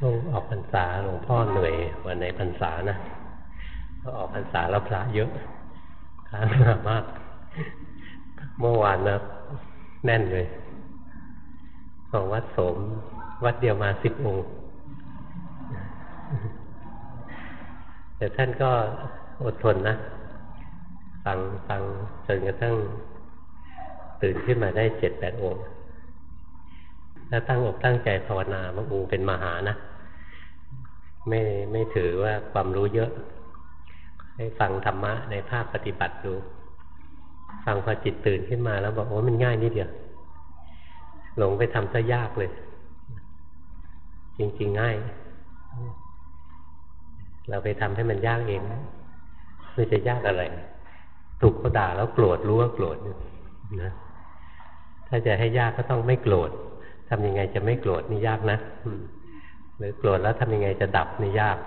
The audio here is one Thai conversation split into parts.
ช่วงออกพรรษาหลวงพ่อเหนื่อยวันในพรรษานะก็ออกพรรษาแล้วพระเยอะพระมามาก เมื่อวานนะแน่นเลย ของวัดโสม วัดเดียวมาสิบองค์แต่ท่านก็อดทนนะ ฟังฟังจนกระทั่งตื่นขึ้นมาได้เจ็ดแปดองค์ แล้วตั้งอกตั้งใจภาวนาบางองค์เป็นมหานะ ไม่ไม่ถือว่าความรู้เยอะ ให้ฟังธรรมะในภาคปฏิบัติดู ฟังพอจิตตื่นขึ้นมาแล้วบอกโอ้มันง่ายนิดเดียว หลงไปทำซะยากเลย จริง ๆ ง่าย เราไปทำให้มันยากเองมันจะยากอะไร ถูกเขาด่าแล้วโกรธรู้ว่าโกรธนะถ้าจะให้ยากก็ต้องไม่โกรธ ทำยังไงจะไม่โกรธนี่ยากนะหรือโกรธแล้วทำยังไงจะดับนี่ยาก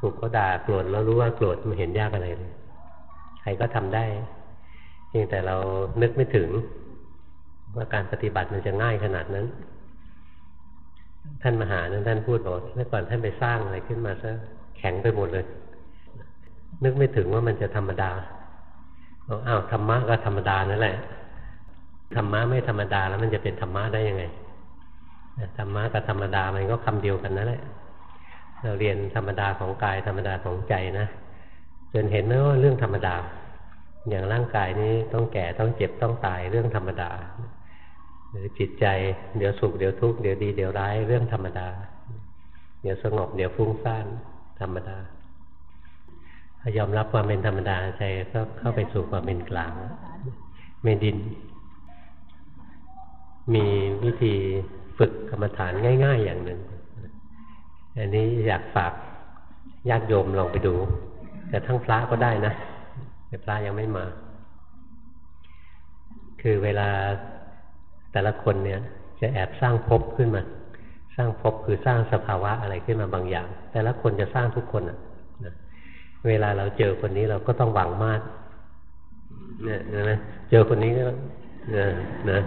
ถูกเขาด่าโกรธแล้วรู้ว่าโกรธมันเห็นยากอะไรเลยใครก็ทำได้เพียงแต่เรานึกไม่ถึง ว่าการปฏิบัติมันจะง่ายขนาดนั้น ท่านมหานั้นท่านพูดบอกเมื่อก่อนท่านไปสร้างอะไรขึ้นมาซะแข็งไปหมดเลย นึกไม่ถึงว่ามันจะธรรมดาบอกอ้าวธรรมะก็ธรรมดานั่นแหละ ธรรมะไม่ธรรมดาแล้วมันจะเป็นธรรมะได้ยังไงธรรมะกับธรรมดามันก็คำเดียวกันนั่นแหละ เราเรียนธรรมดาของกายธรรมดาของใจนะจนเห็นว่าเรื่องธรรมดา อย่างร่างกายนี้ต้องแก่ต้องเจ็บต้องตายเรื่องธรรมดาหรือจิตใจเดี๋ยวสุขเดี๋ยวทุกข์เดี๋ยวดีเดี๋ยวร้ายเรื่องธรรมดา เดี๋ยวสงบเดี๋ยวฟุ้งซ่านธรรมดายอมรับความเป็นธรรมดาใจก็เข้าไปสู่ความเป็นกลางเมดิน มีวิธีฝึกกรรมฐานง่าย ๆ อย่างหนึ่ง อันนี้อยากฝากญาติโยมลองไปดูแต่ทั้งพระก็ได้นะแต่พระยังไม่มา คือเวลาแต่ละคนเนี่ย จะแอบสร้างภพขึ้นมา สร้างภพคือสร้างสภาวะอะไรขึ้นมาบางอย่าง แต่ละคนจะสร้างทุกคนอะเวลาเราเจอคนนี้เราก็ต้องหวังมากเนี่ยนะเจอคนนี้ก็นะนะ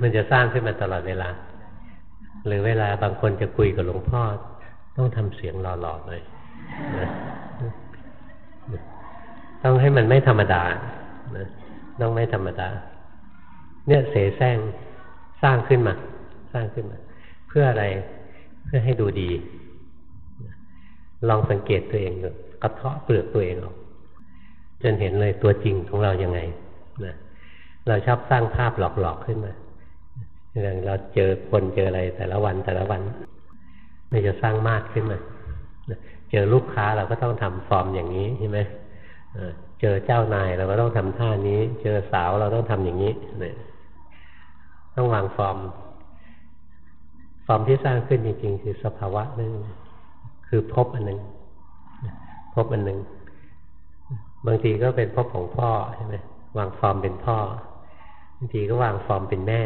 มันจะสร้างขึ้นมาตลอดเวลา หรือเวลาบางคนจะคุยกับหลวงพ่อ ต้องทำเสียงหล่อๆหน่อยต้องให้มันไม่ธรรมดาต้องไม่ธรรมดา เนี่ยเสแสร้งสร้างขึ้นมา สร้างขึ้นมา เพื่ออะไรเพื่อให้ดูดี ลองสังเกตตัวเองดูกระเทาะเปลือกตัวเองออกจนเห็นเลยตัวจริงของเรายังไงนะเราชอบสร้างภาพหลอกๆขึ้นมา อย่างเราเจอคนเจออะไรแต่ละวันแต่ละวันมันจะสร้างมากขึ้นมาเจอลูกค้าเราก็ต้องทำฟอร์มอย่างนี้ใช่ไหมเจอเจ้านายเราก็ต้องทำท่านี้ เจอสาวเราต้องทำอย่างนี้เนี่ยต้องวางฟอร์ม ฟอร์มที่สร้างขึ้นจริงๆ คือสภาวะนึงคือภพอันหนึ่งภพอันหนึ่งบางทีก็เป็นภพของพ่อใช่ไหมวางฟอร์มเป็นพ่อ บางทีก็วางฟอร์มเป็นแม่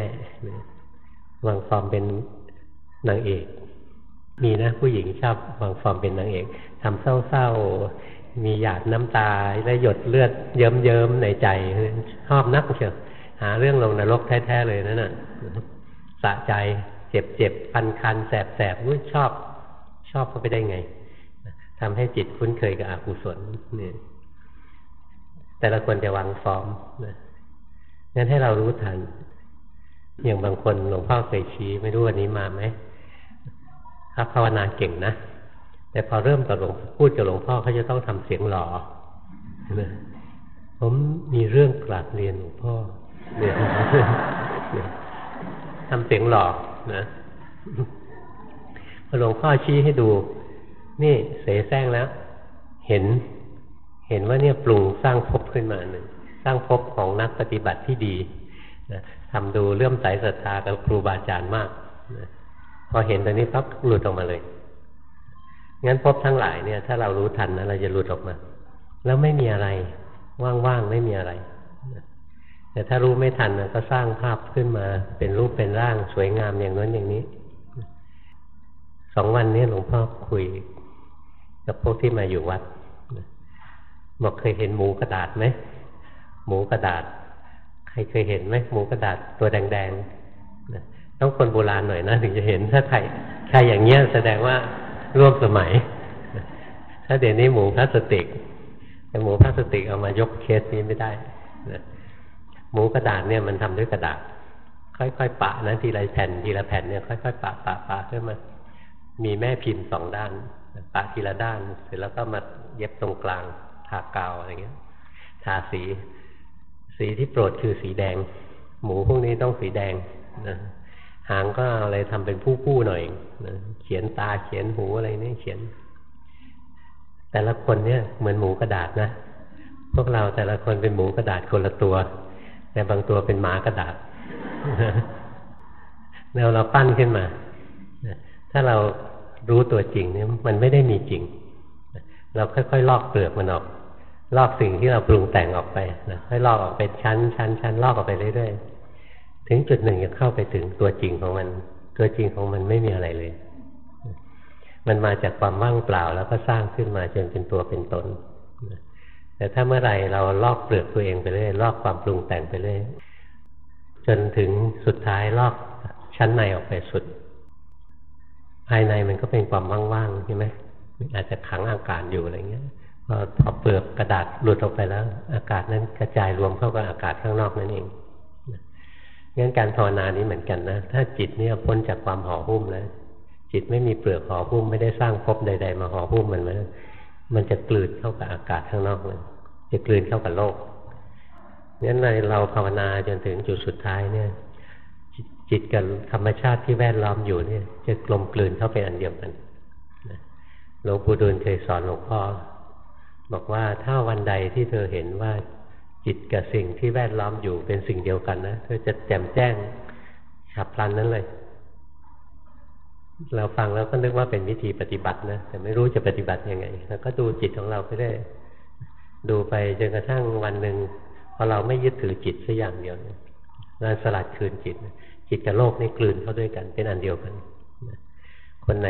วางฟอร์มเป็นนางเอก มีนะผู้หญิงชอบวางฟอร์มเป็นนางเอกทำเศร้าๆ มีหยาดน้ำตาและหยดเลือดเยิ้มๆในใจชอบนักเชียวหาเรื่องลงนรกแท้ๆเลยนั่นน่ะสะใจเจ็บเจ็บคันคันแสบแสบอุ้ยชอบ ชอบเขาไปได้ไงทำให้จิตคุ้นเคยกับอกุศลนี่ยแต่ละคนจะวางฟอร์มงั้นให้เรารู้ทัน อย่างบางคนหลวงพ่อเคยชี้ไม่รู้วันนี้มาไหมครับภาวนาเก่งนะ แต่พอเริ่มกับหลวงพูดกับหลวงพ่อเขาจะต้องทำเสียงหล่อผมมีเรื่องกราบเรียนหลวงพ่อเนี่ยทำเสียงหล่อนะพอหลวงพ่อชี้ให้ดู นี่เสแสร้งแล้ว เห็น เห็นว่าเนี่ยปรุงสร้างภพขึ้นมาหนึ่งสร้างภพของนักปฏิบัติที่ดี นะทำดูเลื่อมใสศรัทธากับครูบาอาจารย์มากนะพอเห็นตรงนี้ปั๊บหลุดออกมาเลย งั้นพบทั้งหลายเนี่ย ถ้าเรารู้ทันนะเราจะหลุดออกมา แล้วไม่มีอะไร ว่างๆไม่มีอะไร แต่ถ้ารู้ไม่ทันก็สร้างภาพขึ้นมา เป็นรูปเป็นร่างสวยงามอย่างนั้นอย่างนี้ สองวันนี้หลวงพ่อคุย กับพวกที่มาอยู่วัด บอกเคยเห็นหมูกระดาษไหม หมูกระดาษ ใครเคยเห็นไหมหมูกระดาษตัวแดงๆต้องคนโบราณหน่อยนะถึงจะเห็นถ้าใครใครอย่างเงี้ยแสดงว่าร่วมสมัย ถ้าเดี๋ยวนี้หมูพลาสติกแต่หมูพลาสติกเอามายกเคสนี้ไม่ได้หมูกระดาษเนี่ยมันทำด้วยกระดาษ ค่อยๆปะนะทีละแผ่นทีละแผ่นเนี่ยค่อยๆปะปะปะขึ้นมามีแม่พิมพ์สองด้านปะทีละด้าน เสร็จแล้วก็มาเย็บตรงกลางทากาวอะไรเงี้ย ทาสี สีที่โปรดคือสีแดง หมูพวกนี้ต้องสีแดงนะหางก็อะไรทำเป็นผู้ๆหน่อยนะเขียนตาเขียนหูอะไรนี่เขียน แต่ละคนเนี่ยเหมือนหมูกระดาษนะพวกเราแต่ละคนเป็นหมูกระดาษคนละตัว แต่บางตัวเป็นหมากระดาษเราเราปั้นขึ้นมาถ้าเรารู้ตัวจริงเนี่ยมันไม่ได้มีจริง เราค่อยๆลอกเปลือกมันออก ลอกสิ่งที่เราปรุงแต่งออกไปนะค่อยลอกออกเป็นชั้นชั้นชั้นลอกออกไปเรื่อยๆถึงจุดหนึ่งจะเข้าไปถึงตัวจริงของมัน ตัวจริงของมันไม่มีอะไรเลย มันมาจากความว่างเปล่าแล้วก็สร้างขึ้นมาจนเป็นตัวเป็นตนแต่ถ้าเมื่อไรเราลอกเปลือกตัวเองไปเรื่อยลอกความปรุงแต่งไปเรื่อยจนถึงสุดท้ายลอกชั้นในออกไปสุด ภายในมันก็เป็นความว่างๆใช่ไหมอาจจะขังอากาศอยู่อะไรเงี้ย พอพอเปลือกกระดาษหลุดออกไปแล้ว อากาศนั้นกระจายรวมเข้ากับอากาศข้างนอกนั่นเองงั้นการภาวนานี้เหมือนกันนะ ถ้าจิตเนี่ยพ้นจากความห่อหุ้มแล้ว จิตไม่มีเปลือกห่อหุ้มไม่ได้สร้างภพใด ๆ มาห่อหุ้มมันมันมันจะกลืนเข้ากับอากาศข้างนอกเลยจะกลืนเข้ากับโลกงั้นในเราภาวนาจนถึงจุดสุดท้ายเนี่ย จิตกับธรรมชาติที่แวดล้อมอยู่เนี่ย จะกลมกลืนเข้าเป็นอันเดียวกันหลวงปู่ดูลเคยสอนหลวงพ่อ บอกว่าถ้าวันใดที่เธอเห็นว่าจิตกับสิ่งที่แวดล้อมอยู่เป็นสิ่งเดียวกันนะเธอจะแจ่มแจ้งฉับพลันนั้นเลย เราฟังแล้วก็นึกว่าเป็นวิธีปฏิบัตินะแต่ไม่รู้จะปฏิบัติยังไงแล้วก็ดูจิตของเราไปได้ ดูไปจนกระทั่งวันหนึ่งพอเราไม่ยึดถือจิตสักอย่างเดียวเนี่ยเราสลัดคืนจิต จิตกับโลกนี่กลืนเข้าด้วยกัน เป็นอันเดียวกันคนไหน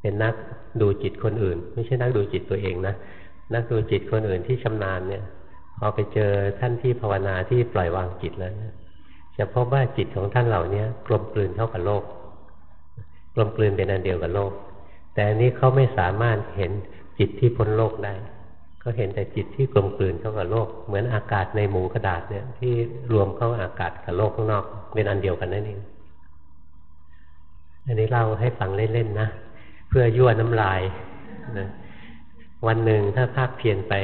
เป็นนักดูจิตคนอื่น ไม่ใช่นักดูจิตตัวเองนะ นักดูจิตคนอื่นที่ชำนาญเนี่ยพอไปเจอท่านที่ภาวนาที่ปล่อยวางจิตแล้วจะพบว่าจิตของท่านเหล่านี้กลมกลืนเท่ากับโลก กลมกลืนเป็นอันเดียวกับโลก แต่อันนี้เขาไม่สามารถเห็นจิตที่พ้นโลกได้ก็เห็นแต่จิตที่กลมกลืนเข้ากับโลก เหมือนอากาศในหมูกระดาษเนี่ยที่รวมเข้าอากาศกับโลกข้างนอกเป็นอันเดียวกันนั่นเองอันนี้เล่าให้ฟังเล่นๆนะเพื่อยั่วน้ำลายนะ วันหนึ่งถ้าภาคเพียนไป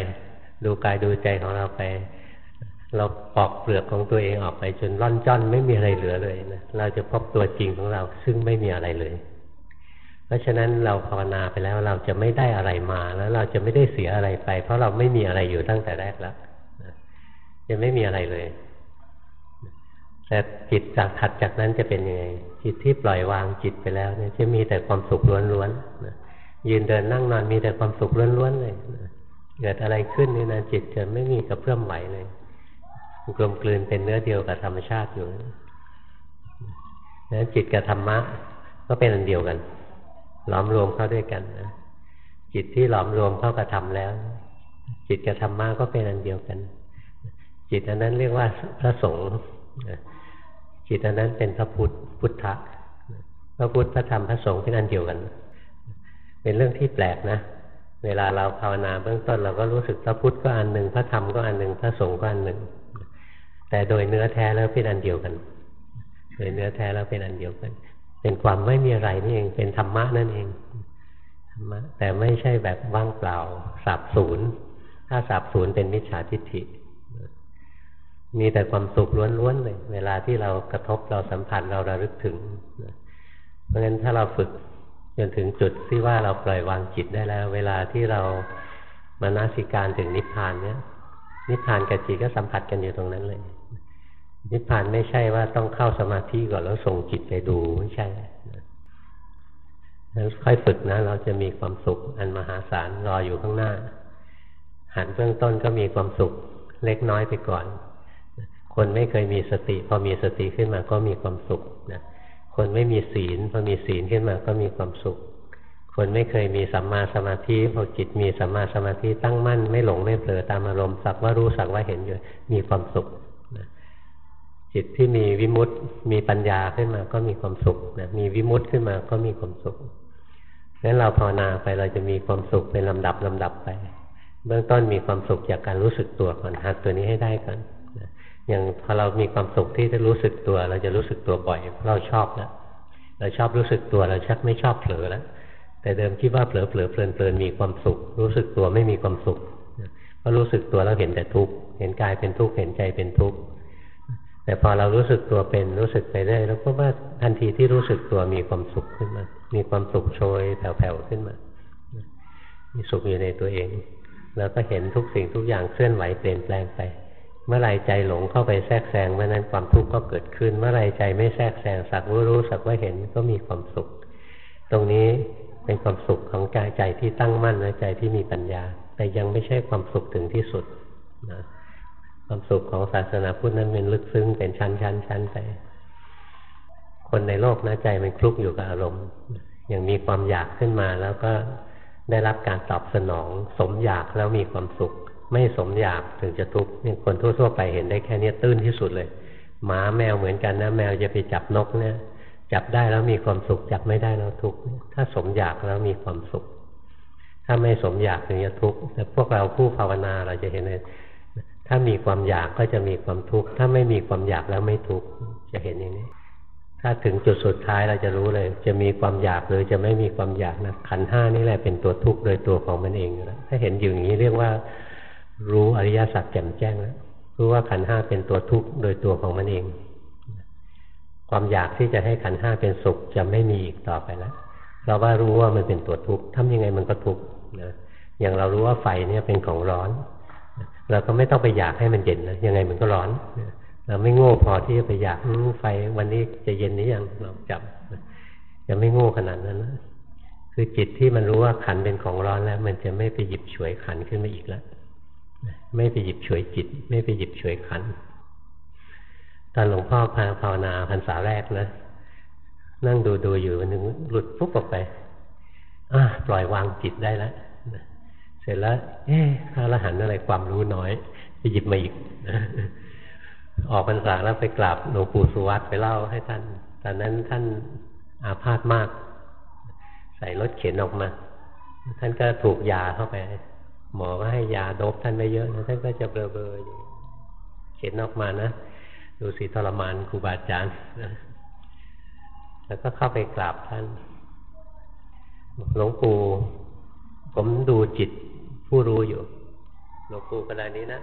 ดูกายดูใจของเราไป เราปอกเปลือกของตัวเองออกไปจนร่อนจ้อนไม่มีอะไรเหลือเลยนะเราจะพบตัวจริงของเราซึ่งไม่มีอะไรเลย เพราะฉะนั้นเราภาวนาไปแล้วเราจะไม่ได้อะไรมาแล้วเราจะไม่ได้เสียอะไรไป เพราะเราไม่มีอะไรอยู่ตั้งแต่แรกแล้วจะไม่มีอะไรเลย แต่จิตจากถัดจากนั้นจะเป็นยังไง จิตที่ปล่อยวางจิตไปแล้วเนี่ยจะมีแต่ความสุขล้วนๆ ยืนเดินนั่งนอนมีแต่ความสุขล้วนๆเลยเกิดอะไรขึ้นนี่นะจิตจะไม่มีกระเพื่อมไหวเลยกลมกลืนเป็นเนื้อเดียวกับธรรมชาติอยู่นะจิตกับธรรมะ ก็เป็นอันเดียวกัน หลอมรวมเข้าด้วยกันนะจิตที่หลอมรวมเข้ากับธรรมแล้ว จิตกับธรรมะก็เป็นอันเดียวกัน จิตอันนั้นเรียกว่าพระสงฆ์จิตอันนั้นเป็นพระพุทธพุทธะพระพุทธพระธรรมพระสงฆ์เป็นอันเดียวกัน เป็นเรื่องที่แปลกนะ เวลาเราภาวนาเบื้องต้นเราก็รู้สึกพระพุทธก็อันหนึ่งพระธรรมก็อันหนึ่งพระสงฆ์ก็อันหนึ่ง แต่โดยเนื้อแท้แล้วเป็นอันเดียวกัน โดยเนื้อแท้แล้วเป็นอันเดียวกัน เป็นความไม่มีอะไรนี่เอง เป็นธรรมะนั่นเองธรรมะแต่ไม่ใช่แบบว่างเปล่าสับสูญถ้าสับสูญเป็นมิจฉาทิฏฐิมีแต่ความสุขล้วนๆเลย เวลาที่เรากระทบเราสัมผัสเราระลึกถึง เพราะฉะนั้นถ้าเราฝึก จนถึงจุดที่ว่าเราปล่อยวางจิตได้แล้ว เวลาที่เรามานาสิการถึงนิพพานเนี่ย นิพพานกับจิตก็สัมผัสกันอยู่ตรงนั้นเลย นิพพานไม่ใช่ว่าต้องเข้าสมาธิก่อนแล้วส่งจิตไปดูไม่ใช่แล้วค่อยฝึกนะ เราจะมีความสุขอันมหาศาลรออยู่ข้างหน้า หันเบื้องต้นก็มีความสุขเล็กน้อยไปก่อน คนไม่เคยมีสติ พอมีสติขึ้นมาก็มีความสุข คนไม่มีศีลพอมีศีลขึ้นมาก็มีความสุข คนไม่เคยมีสัมมาสมาธิพอจิตมีสัมมาสมาธิตั้งมั่น ไม่หลงไม่เผลอตามอารมณ์สักว่ารู้สักว่าเห็นอยู่มีความสุขนะจิตที่มีวิมุตติมีปัญญาขึ้นมาก็มีความสุขนะมีวิมุตติขึ้นมาก็มีความสุขงั้นเราภาวนาไปเราจะมีความสุขเป็นลำดับลำดับไป เบื้องต้นมีความสุขจากการรู้สึกตัวก่อนหัดตัวนี้ให้ได้ก่อน อย่างพอเรามีความสุขที่จะรู้สึกตัว เราจะรู้สึกตัวบ่อยเราชอบแล้วเราชอบรู้สึกตัวเราชักไม่ชอบเผลอแล้วแต่เดิมคิดว่าเผลอเผลอเพลินเพลินมีความสุข รู้สึกตัวไม่มีความสุขพอรู้สึกตัวแล้วเห็นแต่ทุกข์เห็นกายเป็นทุกข์เห็นใจเป็นทุกข์แต่พอเรารู้สึกตัวเป็นรู้สึกไปเรื่อยแล้วก็ว่าทันทีที่รู้สึกตัวมีความสุขขึ้นมา มีความสุขโชยแผ่วๆขึ้นมา มีสุขอยู่ในตัวเอง แล้วก็เห็นทุกสิ่งทุกอย่างเคลื่อนไหวเปลี่ยนแปลงไป เมื่อไรใจหลงเข้าไปแทรกแซงเมื่อนั้นความทุกข์ก็เกิดขึ้น เมื่อไรใจไม่แทรกแซงสักว่ารู้สักว่าเห็นก็มีความสุข ตรงนี้เป็นความสุขของใจใจที่ตั้งมั่นและใจที่มีปัญญา แต่ยังไม่ใช่ความสุขถึงที่สุดนะความสุขของศาสนาพุทธนั้นเป็นลึกซึ้งเป็นชั้นชั้นชั้นไป คนในโลกนะใจมันคลุกอยู่กับอารมณ์อย่างมีความอยากขึ้นมาแล้วก็ได้รับการตอบสนอง สมอยากแล้วมีความสุข ไม่สมอยากถึงจะทุกข์นี่คนทั่วๆไปเห็นได้แค่นี้ตื้นที่สุดเลย หมาแมวเหมือนกันนะ แมวจะไปจับนกเนี่ย จับได้แล้วมีความสุข จับไม่ได้แล้วทุกข์ถ้าสมอยากแล้วมีความสุข ถ้าไม่สมอยากถึงจะทุกข์แต่พวกเราผู้ภาวนาเราจะเห็นเลยถ้ามีความอยากก็จะมีความทุกข์ถ้าไม่มีความอยากแล้วไม่ทุกข์จะเห็นอย่างนี้ ถ้าถึงจุดสุดท้ายเราจะรู้เลย จะมีความอยากหรือจะไม่มีความอยากนะขันห้านี่แหละเป็นตัวทุกข์โดยตัวของมันเองอยู่แล้วถ้าเห็นอยู่อย่างนี้เรียกว่า รู้อริยสัจแจ่มแจ้งแล้วรู้ว่าขันห้าเป็นตัวทุกข์โดยตัวของมันเอง ความอยากที่จะให้ขันห้าเป็นสุขจะไม่มีอีกต่อไปแล้วเราว่ารู้ว่ามันเป็นตัวทุกข์ทำยังไงมันก็ทุกข์นะอย่างเรารู้ว่าไฟเนี่ยเป็นของร้อน เราก็ไม่ต้องไปอยากให้มันเย็นนะยังไงมันก็ร้อน เราไม่โง่พอที่จะไปอยากไฟวันนี้จะเย็นนี้ยังเราจับจะไม่โง่ขนาดนั้นนะคือจิตที่มันรู้ว่าขันเป็นของร้อนแล้ว มันจะไม่ไปหยิบฉวยขันขึ้นมาอีกแล้ว ไม่ไปหยิบฉวยจิต ไม่ไปหยิบฉวยขัน ตอนหลวงพ่อพาภาวนาพรรษาแรกนะ นั่งดูดูอยู่วันหนึ่งหลุดปุ๊บออกไปอ่าปล่อยวางจิตได้แล้วเสร็จแล้ว เอ๊ะพระอรหันต์อะไรความรู้น้อย ไปหยิบมาอีกออกพรรษาแล้วไปกราบหลวงปู่สุวัตไปเล่าให้ท่าน ตอนนั้นท่านอาพาธมาก ใส่รถเข็นออกมา ท่านก็ถูกยาเข้าไป หมอก็ให้ยาโดบท่านไปเยอะนะท่านก็จะเบลอๆออยู่เข็นออกมานะ ดูสิทรมานครูบาอาจารย์แล้วก็เข้าไปกราบท่านหลวงปู่ผมดูจิตผู้รู้อยู่หลวงปู่ขนาดนี้นะ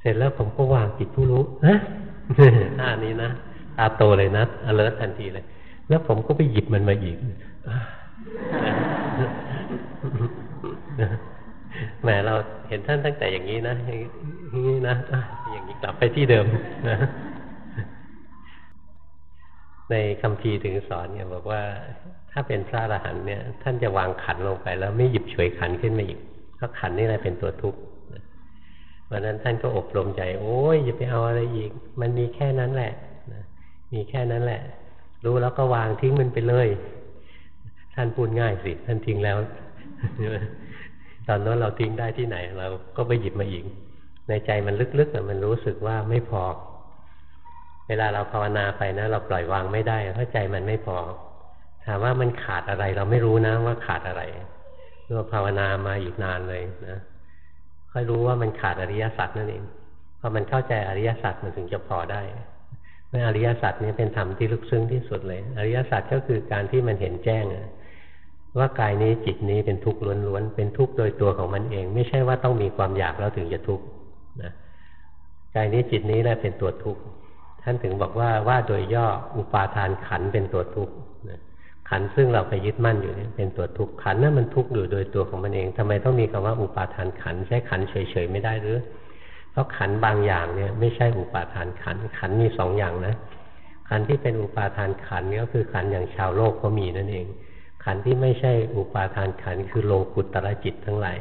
เสร็จแล้วผมก็วางจิตผู้รู้ฮะท่านี้นะตาโตเลยนะอเลิร์ทันทีเลย แล้วผมก็ไปหยิบมันมาอีก แหมเราเห็นท่านตั้งแต่อย่างนี้นะอย่างนี้นะอย่างนี้กลับไปที่เดิมนะในคำพีถึงสอนเนี่ยบอกว่า ถ้าเป็นพระอรหันต์เนี่ย ท่านจะวางขันลงไป แล้วไม่หยิบฉวยขันขึ้นมาอีกเพราะขันนี่แหละเป็นตัวทุกข์วันนั้นท่านก็อบรมใจ โอ้ยอย่าไปเอาอะไรอีก มันมีแค่นั้นแหละมีแค่นั้นแหละ รู้แล้วก็วางทิ้งมันไปเลย ท่านพูดง่ายสิท่านทิ้งแล้ว ตอนนั้นเราทิ้งได้ที่ไหน เราก็ไปหยิบมาอีก ในใจมันลึกๆมันรู้สึกว่าไม่พอ เวลาเราภาวนาไปนะ เราปล่อยวางไม่ได้เพราะใจมันไม่พอ ถามว่ามันขาดอะไร เราไม่รู้นะว่าขาดอะไรเราภาวนามาอีกนานเลยนะค่อยรู้ว่ามันขาดอริยสัจนั่นเองพอมันเข้าใจอริยสัจมันถึงจะพอได้เมื่ออริยสัจนี้เป็นธรรมที่ลึกซึ้งที่สุดเลย อริยสัจก็คือการที่มันเห็นแจ้ง ว่ากายนี้จิตนี้เป็นทุกข์ล้วนๆเป็นทุกข์โดยตัวของมันเอง ไม่ใช่ว่าต้องมีความอยากแล้วถึงจะทุกข์นะกายนี้จิตนี้แหละเป็นตัวทุกข์ท่านถึงบอกว่าว่าโดยย่ออุปาทานขันเป็นตัวทุกข์ขันซึ่งเราไปยึดมั่นอยู่เนี่ยเป็นตัวทุกข์ขันนั่นมันทุกข์อยู่โดยตัวของมันเองทำไมต้องมีคำว่าอุปาทานขันใช้ขันเฉยๆไม่ได้หรือ เพราะขันบางอย่างเนี่ยไม่ใช่อุปาทานขันขันมีสองอย่างนะขันที่เป็นอุปาทานขันก็คือขันอย่างชาวโลกก็มีนั่นเอง ขันที่ไม่ใช่อุปาทานขันคือโลกุตตรจิตทั้งหลาย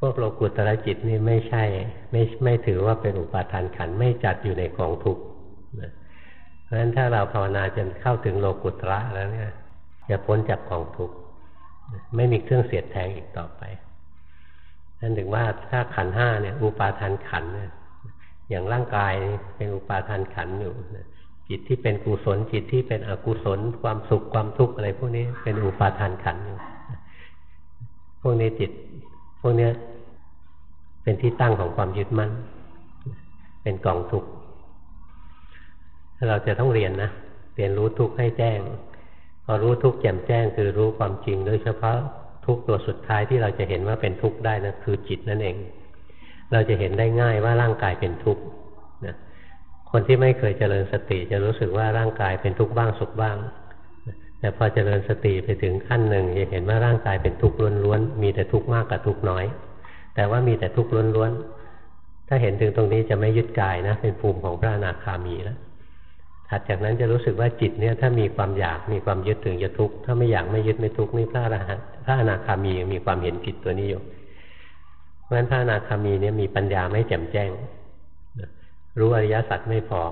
พวกโลกุตตรจิตนี่ไม่ใช่ไม่ไม่ถือว่าเป็นอุปาทานขันไม่จัดอยู่ในกองทุกข์เพราะฉะนั้นถ้าเราภาวนาจนเข้าถึงโลกุตระแล้วเนี่ยจะพ้นจากกองทุกข์ไม่มีเครื่องเสียดแทงอีกต่อไปนั่นถึงว่าถ้าขันห้าเนี่ย อุปาทานขันเนี่ยอย่างร่างกายเป็นอุปาทานขันอยู่ จิตที่เป็นกุศลจิตที่เป็นอกุศล ความสุขความทุกข์อะไรพวกนี้เป็นอุปาทานขันอยู่พวกนี้จิต พวกนี้เป็นที่ตั้งของความยึดมั่น เป็นกล่องทุกข์เราจะต้องเรียนนะเรียนรู้ทุกข์ให้แจ้ง พอรู้ทุกข์แจ่มแจ้ง คือรู้ความจริงโดยเฉพาะทุกตัวสุดท้ายที่เราจะเห็นว่าเป็นทุกข์ได้นะคือจิตนั่นเอง เราจะเห็นได้ง่ายว่าร่างกายเป็นทุกข์ คนที่ไม่เคยเจริญสติจะรู้สึกว่าร่างกายเป็นทุกข์บ้างสุขบ้าง แต่พอเจริญสติไปถึงขั้นหนึ่งจะเห็นว่าร่างกายเป็นทุกข์ล้วนๆ มีแต่ทุกข์มากกับทุกข์น้อย แต่ว่ามีแต่ทุกข์ล้วนๆ ถ้าเห็นถึงตรงนี้จะไม่ยึดกายนะ เป็นภูมิของพระอนาคามีแล้วถัดจากนั้นจะรู้สึกว่าจิตเนี่ยถ้ามีความอยากมีความยึดถึงจะทุกข์ถ้าไม่อยากไม่ยึดไม่ทุกข์นี่พระอรหันต์พระอนาคามีมีความเห็นผิดตัวนี้อยู่เพราะฉะนั้นพระอนาคามีเนี่ยมีปัญญาไม่แจ่มแจ้ง รู้อริยสัจไม่พอ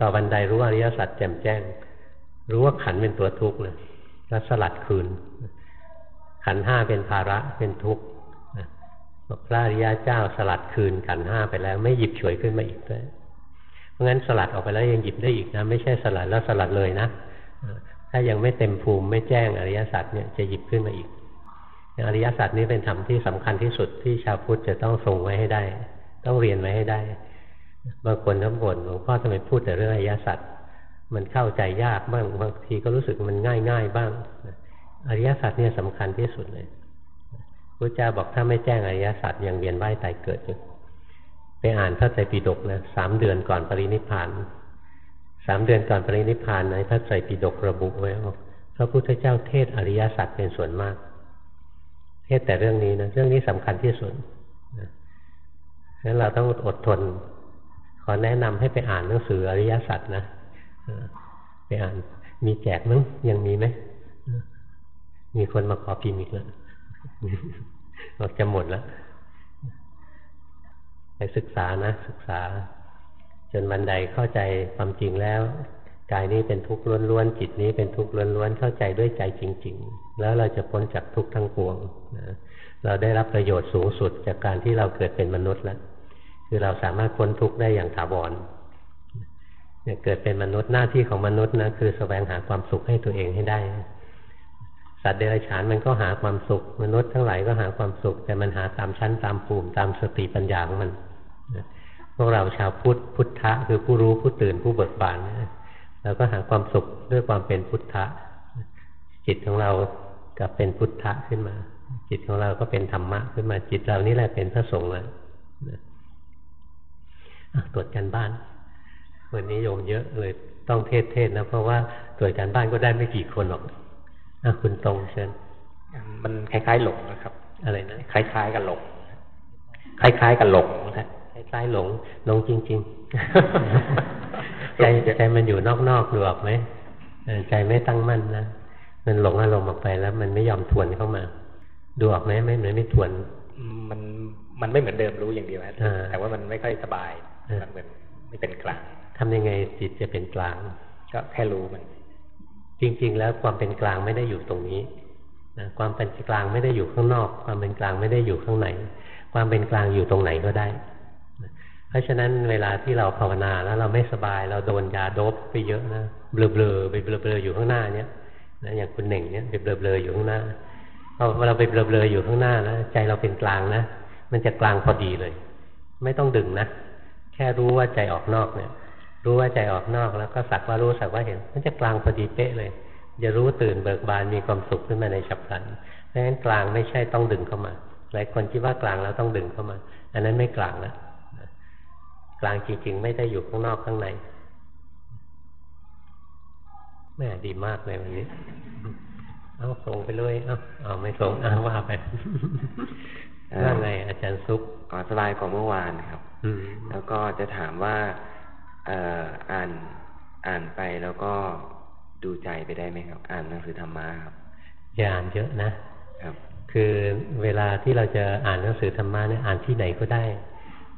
ต่อบันไดรู้อริยสัจแจ่มแจ้ง รู้ว่าขันเป็นตัวทุกข์เลยแล้วสลัดคืน ขันห้าเป็นภาระเป็นทุกข์พระอริยเจ้าสลัดคืนขันห้าไปแล้ว ไม่หยิบฉวยขึ้นมาอีกด้วยเพราะงั้นสลัดออกไปแล้วยังหยิบได้อีกนะ ไม่ใช่สลัดแล้วสลัดเลยนะถ้ายังไม่เต็มภูมิไม่แจ้งอริยสัจเนี่ยจะหยิบขึ้นมาอีกอริยสัจนี้เป็นธรรมที่สำคัญที่สุดที่ชาวพุทธจะต้องทรงไว้ให้ได้ ต้องเรียนไว้ให้ได้ บางคนทั้งบ่นหลวงพ่อทำไมพูดแต่เรื่องอริยสัจมันเข้าใจยากบ้างบางทีก็รู้สึกมันง่ายง่ายบ้างอริยสัจเนี่ยสำคัญที่สุดเลยพระเจ้าบอกถ้าไม่แจ้งอริยสัจยังเวียนว่ายตายเกิดอยู่ไปอ่านพระไตรปิฎกนะสามเดือนก่อนปรินิพานสามเดือนก่อนปรินิพานในพระไตรปิฎกระบุไว้ว่าพระพุทธเจ้าเทศอริยสัจเป็นส่วนมาก เทศแต่เรื่องนี้นะเรื่องนี้สำคัญที่สุด งั้นเราต้องอดทน ขอแนะนำให้ไปอ่านหนังสืออริยสัจนะไปอ่านมีแจกมั้งยังมีไหมมีคนมาขอพิมพ์อีกแล้วบอกจะหมดแล้วไปศึกษานะ ศึกษา จนบันไดเข้าใจความจริงแล้วกายนี้เป็นทุกข์ล้วนๆจิตนี้เป็นทุกข์ล้วนๆเข้าใจด้วยใจจริง ๆ แล้วเราจะพ้นจากทุกข์ทั้งปวงนะเราได้รับประโยชน์สูงสุดจากการที่เราเกิดเป็นมนุษย์แล้ว คือเราสามารถพ้นทุกข์ได้อย่างถาวรเนี่ยเกิดเป็นมนุษย์หน้าที่ของมนุษย์นะคือสแสวงหาความสุขให้ตัวเองให้ได้ สัตว์เดรัจฉานมันก็หาความสุข มนุษย์ทั้งหลายก็หาความสุข แต่มันหาตามชั้นตามภูมิตามสติปัญญาของมันพวกเราชาวพุทธพุทธะ คือผู้รู้ผู้ตื่นผู้เบิกบานเราก็หาความสุขด้วยความเป็นพุทธะ จิตของเรากับเป็นพุทธะขึ้นมา จิตของเราก็เป็นธรรมะขึ้นมาจิตเรานี่แหละเป็นพระสงฆ์แล้ว ตรวจการบ้าน วันนี้โยมเยอะเลยต้องเทศเทศนะเพราะว่าตรวจการบ้านก็ได้ไม่กี่คนหรอกอคุณตรงเชิญมันคล้ายๆหลงนะครับ อะไรนะคล้ายๆกับหลงคล้ายๆกับหลงนะคล้ายๆหลงหลงจริง ๆ ใจใจมันอยู่นอกๆดูออกไหมใจไม่ตั้งมั่นนะมันหลงอารมณ์ออกไปแล้ว มันไม่ยอมทวนเข้ามาดูออกไหมไม่เหมือนไม่ทวน มันมันไม่เหมือนเดิมรู้อย่างเดียวแต่ว่ามันไม่ค่อยสบาย มันเหมือนไม่เป็นกลางทำยังไงจิตจะเป็นกลาง ก็แค่รู้มัน จริง ๆ แล้วความเป็นกลางไม่ได้อยู่ตรงนี้นะความเป็นกลางไม่ได้อยู่ข้างนอก ความเป็นกลางไม่ได้อยู่ข้างในความเป็นกลางอยู่ตรงไหนก็ได้ เพราะฉะนั้นเวลาที่เราภาวนาแล้วเราไม่สบาย เราโดนยาโดบไปเยอะนะเบลอๆไปเบลอๆอยู่ข้างหน้าเนี้ยนะอย่างคุณหนึ่งเนี้ยไปเบลอๆอยู่ข้างหน้าพอเราไปเบลอๆอยู่ข้างหน้าแล้วใจเราเป็นกลางนะมันจะกลางพอดีเลย ไม่ต้องดึงนะ แค่รู้ว่าใจออกนอกเนี่ย รู้ว่าใจออกนอกแล้วก็สักว่ารู้สักว่าเห็น มันจะกลางพอดีเป๊ะเลย จะรู้ตื่นเบิกบานมีความสุขขึ้นมาในฉับพลันเพราะฉะนั้นกลางไม่ใช่ต้องดึงเข้ามา หลายคนคิดว่ากลางแล้วต้องดึงเข้ามา อันนั้นไม่กลางนะกลางจริง ๆ ไม่ได้อยู่ข้างนอกข้างในแม่ดีมากเลยวันนี้ เอาส่งไปเลยเอาเอาไม่ส่งเอาว่าไปว่าไงอาจารย์ซุปก่อสบายกว่าเมื่อวานครับ แล้วก็จะถามว่าเอ่ออ่านอ่านไปแล้วก็ดูใจไปได้ไหมครับ อ่านหนังสือธรรมะครับอย่าอ่านเยอะนะครับ คือเวลาที่เราจะอ่านหนังสือธรรมะเนี่ยอ่านที่ไหนก็ได้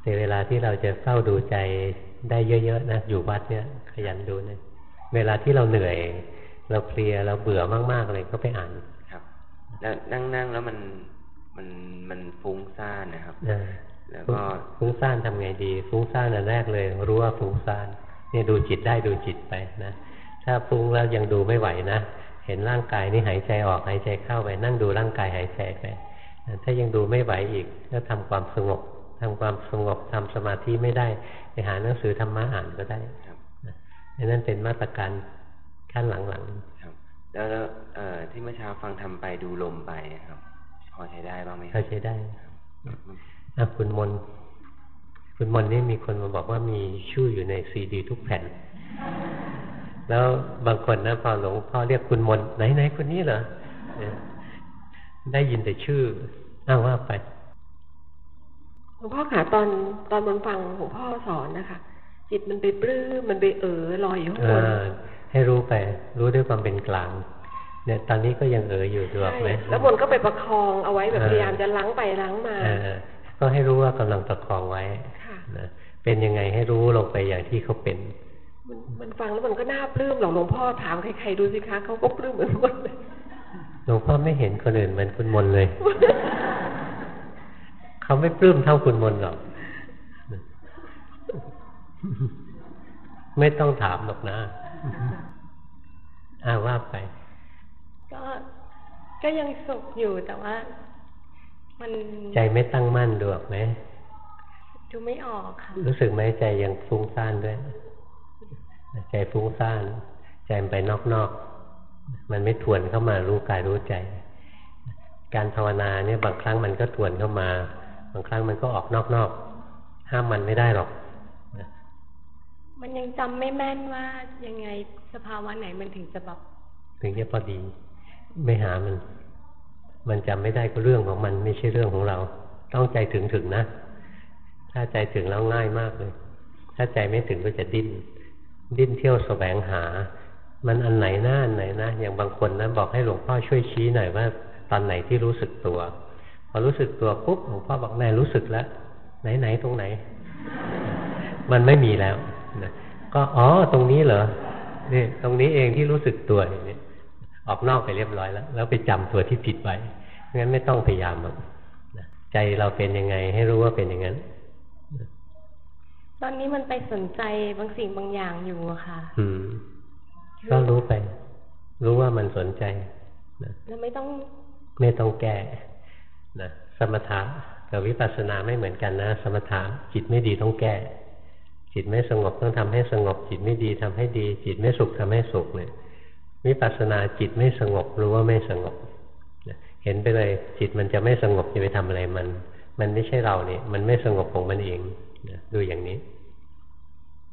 แต่เวลาที่เราจะเฝ้าดูใจได้เยอะๆนะอยู่วัดเนี่ย ขยันดูนะเวลาที่เราเหนื่อย เราเพลียเราเบื่อมากๆเลยก็ไปอ่านครับ แล้วนั่งๆแล้วมันมันมันฟุ้งซ่านนะครับ แล้วก็ฟุ้งซ่านทำไงดี ฟุ้งซ่านอันแรกเลย รู้ว่าฟุ้งซ่านเนี่ยดูจิตได้ดูจิตไปนะถ้าฟุ้งแล้วยังดูไม่ไหวนะเห็นร่างกายนี่หายใจออกหายใจเข้าไป นั่งดูร่างกายหายใจไปถ้ายังดูไม่ไหวอีกก็ทำความสงบทำความสงบทำสมาธิไม่ได้ไปหาหนังสือธรรมะอ่านก็ได้ครับนั่นเป็นมาตรการขั้นหลังครับ แล้วเอ่อที่เมื่อเช้าฟังทำไปดูลมไปครับ พอใช้ได้บ้างไหมๆครัเขาบใช้ได้ครับ อะคุณมนคุณมนนี่มีคนมาบอกว่ามีชื่ออยู่ในซีดีทุกแผ่น แล้วบางคนนะพอหลวงพ่อเรียกคุณมนไหนไหนคนนี้เหรอเนี่ยได้ยินแต่ชื่ออ้าวว่าไปหลวงพ่อค่ะตอนตอนมันฟังหลวงพ่อสอนนะคะจิตมันไปปลื้มมันไปเออลอยอยู่ข้างเอบนอให้รู้ไป รู้ด้วยความเป็นกลางเนี่ยตอนนี้ก็ยังเอออยู่ดูออกไหมใช่แล้วมนก็ไปประคองเอาไว้แบบเออพยายามจะล้างไปล้างมาเออ ก็ให้รู้ว่ากำลังประคองไว้ค่ะนะเป็นยังไงให้รู้ลงไปอย่างที่เขาเป็น มันมันฟังแล้วมันก็น่าปลื้มหรอกหลวงพ่อถามใครๆดูสิคะเขาก็ปลื้มเหมือนกันเลยหลวงพ่อไม่เห็นคนอื่นเหมือนคุณมนเลย เขาไม่ปลื้มเท่าคุณมนหรอก ไม่ต้องถามหรอกนะอาว่าไป ก็ก็ยังสุขอยู่แต่ว่า มันใจไม่ตั้งมั่นดูออกไหมดูไม่ออกค่ะ รู้สึกไหมใจยังฟุ้งซ่านด้วย ใจฟุ้งซ่าน ใจมันไปนอกๆ มันไม่ทวนเข้ามารู้กายรู้ใจ การภาวนาเนี่ยบางครั้งมันก็ทวนเข้ามา บางครั้งมันก็ออกนอกๆ ห้ามมันไม่ได้หรอก มันยังจำไม่แม่นว่ายังไงสภาวะไหนมันถึงจะแบบถึงจะพอดี ไม่หามัน มันจำไม่ได้ก็เรื่องของมันไม่ใช่เรื่องของเรา ต้องใจถึงถึงนะ ถ้าใจถึงแล้วง่ายมากเลย ถ้าใจไม่ถึงก็จะดิ้น ดิ้นเที่ยวแสวงหา มันอันไหนหน้าอันไหนนะ อย่างบางคนนะบอกให้หลวงพ่อช่วยชี้หน่อยว่า ตอนไหนที่รู้สึกตัว พอรู้สึกตัวปุ๊บหลวงพ่อบอกแน่รู้สึกแล้ว ไหนไหนตรงไหน มันไม่มีแล้วนะก็อ๋อตรงนี้เหรอนี่ตรงนี้เองที่รู้สึกตัวอย่างนี้ ออกนอกไปเรียบร้อยแล้ว แล้วไปจำตัวที่ผิดไว้งั้นไม่ต้องพยายามหรอกนะใจเราเป็นยังไง ให้รู้ว่าเป็นอย่างนั้นตอนนี้มันไปสนใจบางสิ่งบางอย่างอยู่อะค่ะ อืม ก็รู้ไป รู้ว่ามันสนใจนะแล้วไม่ต้อง ไม่ต้องแก้นะสมถะกับวิปัสสนาไม่เหมือนกันนะ สมถะจิตไม่ดีต้องแก้ จิตไม่สงบต้องทำให้สงบ จิตไม่ดีทำให้ดี จิตไม่สุขทำให้สุขเนี่ย วิปัสสนาจิตไม่สงบรู้ว่าไม่สงบนะเห็นไปเลยจิตมันจะไม่สงบจะไปทำอะไรมัน มันไม่ใช่เราเนี่ย มันไม่สงบของมันเองนะดูอย่างนี้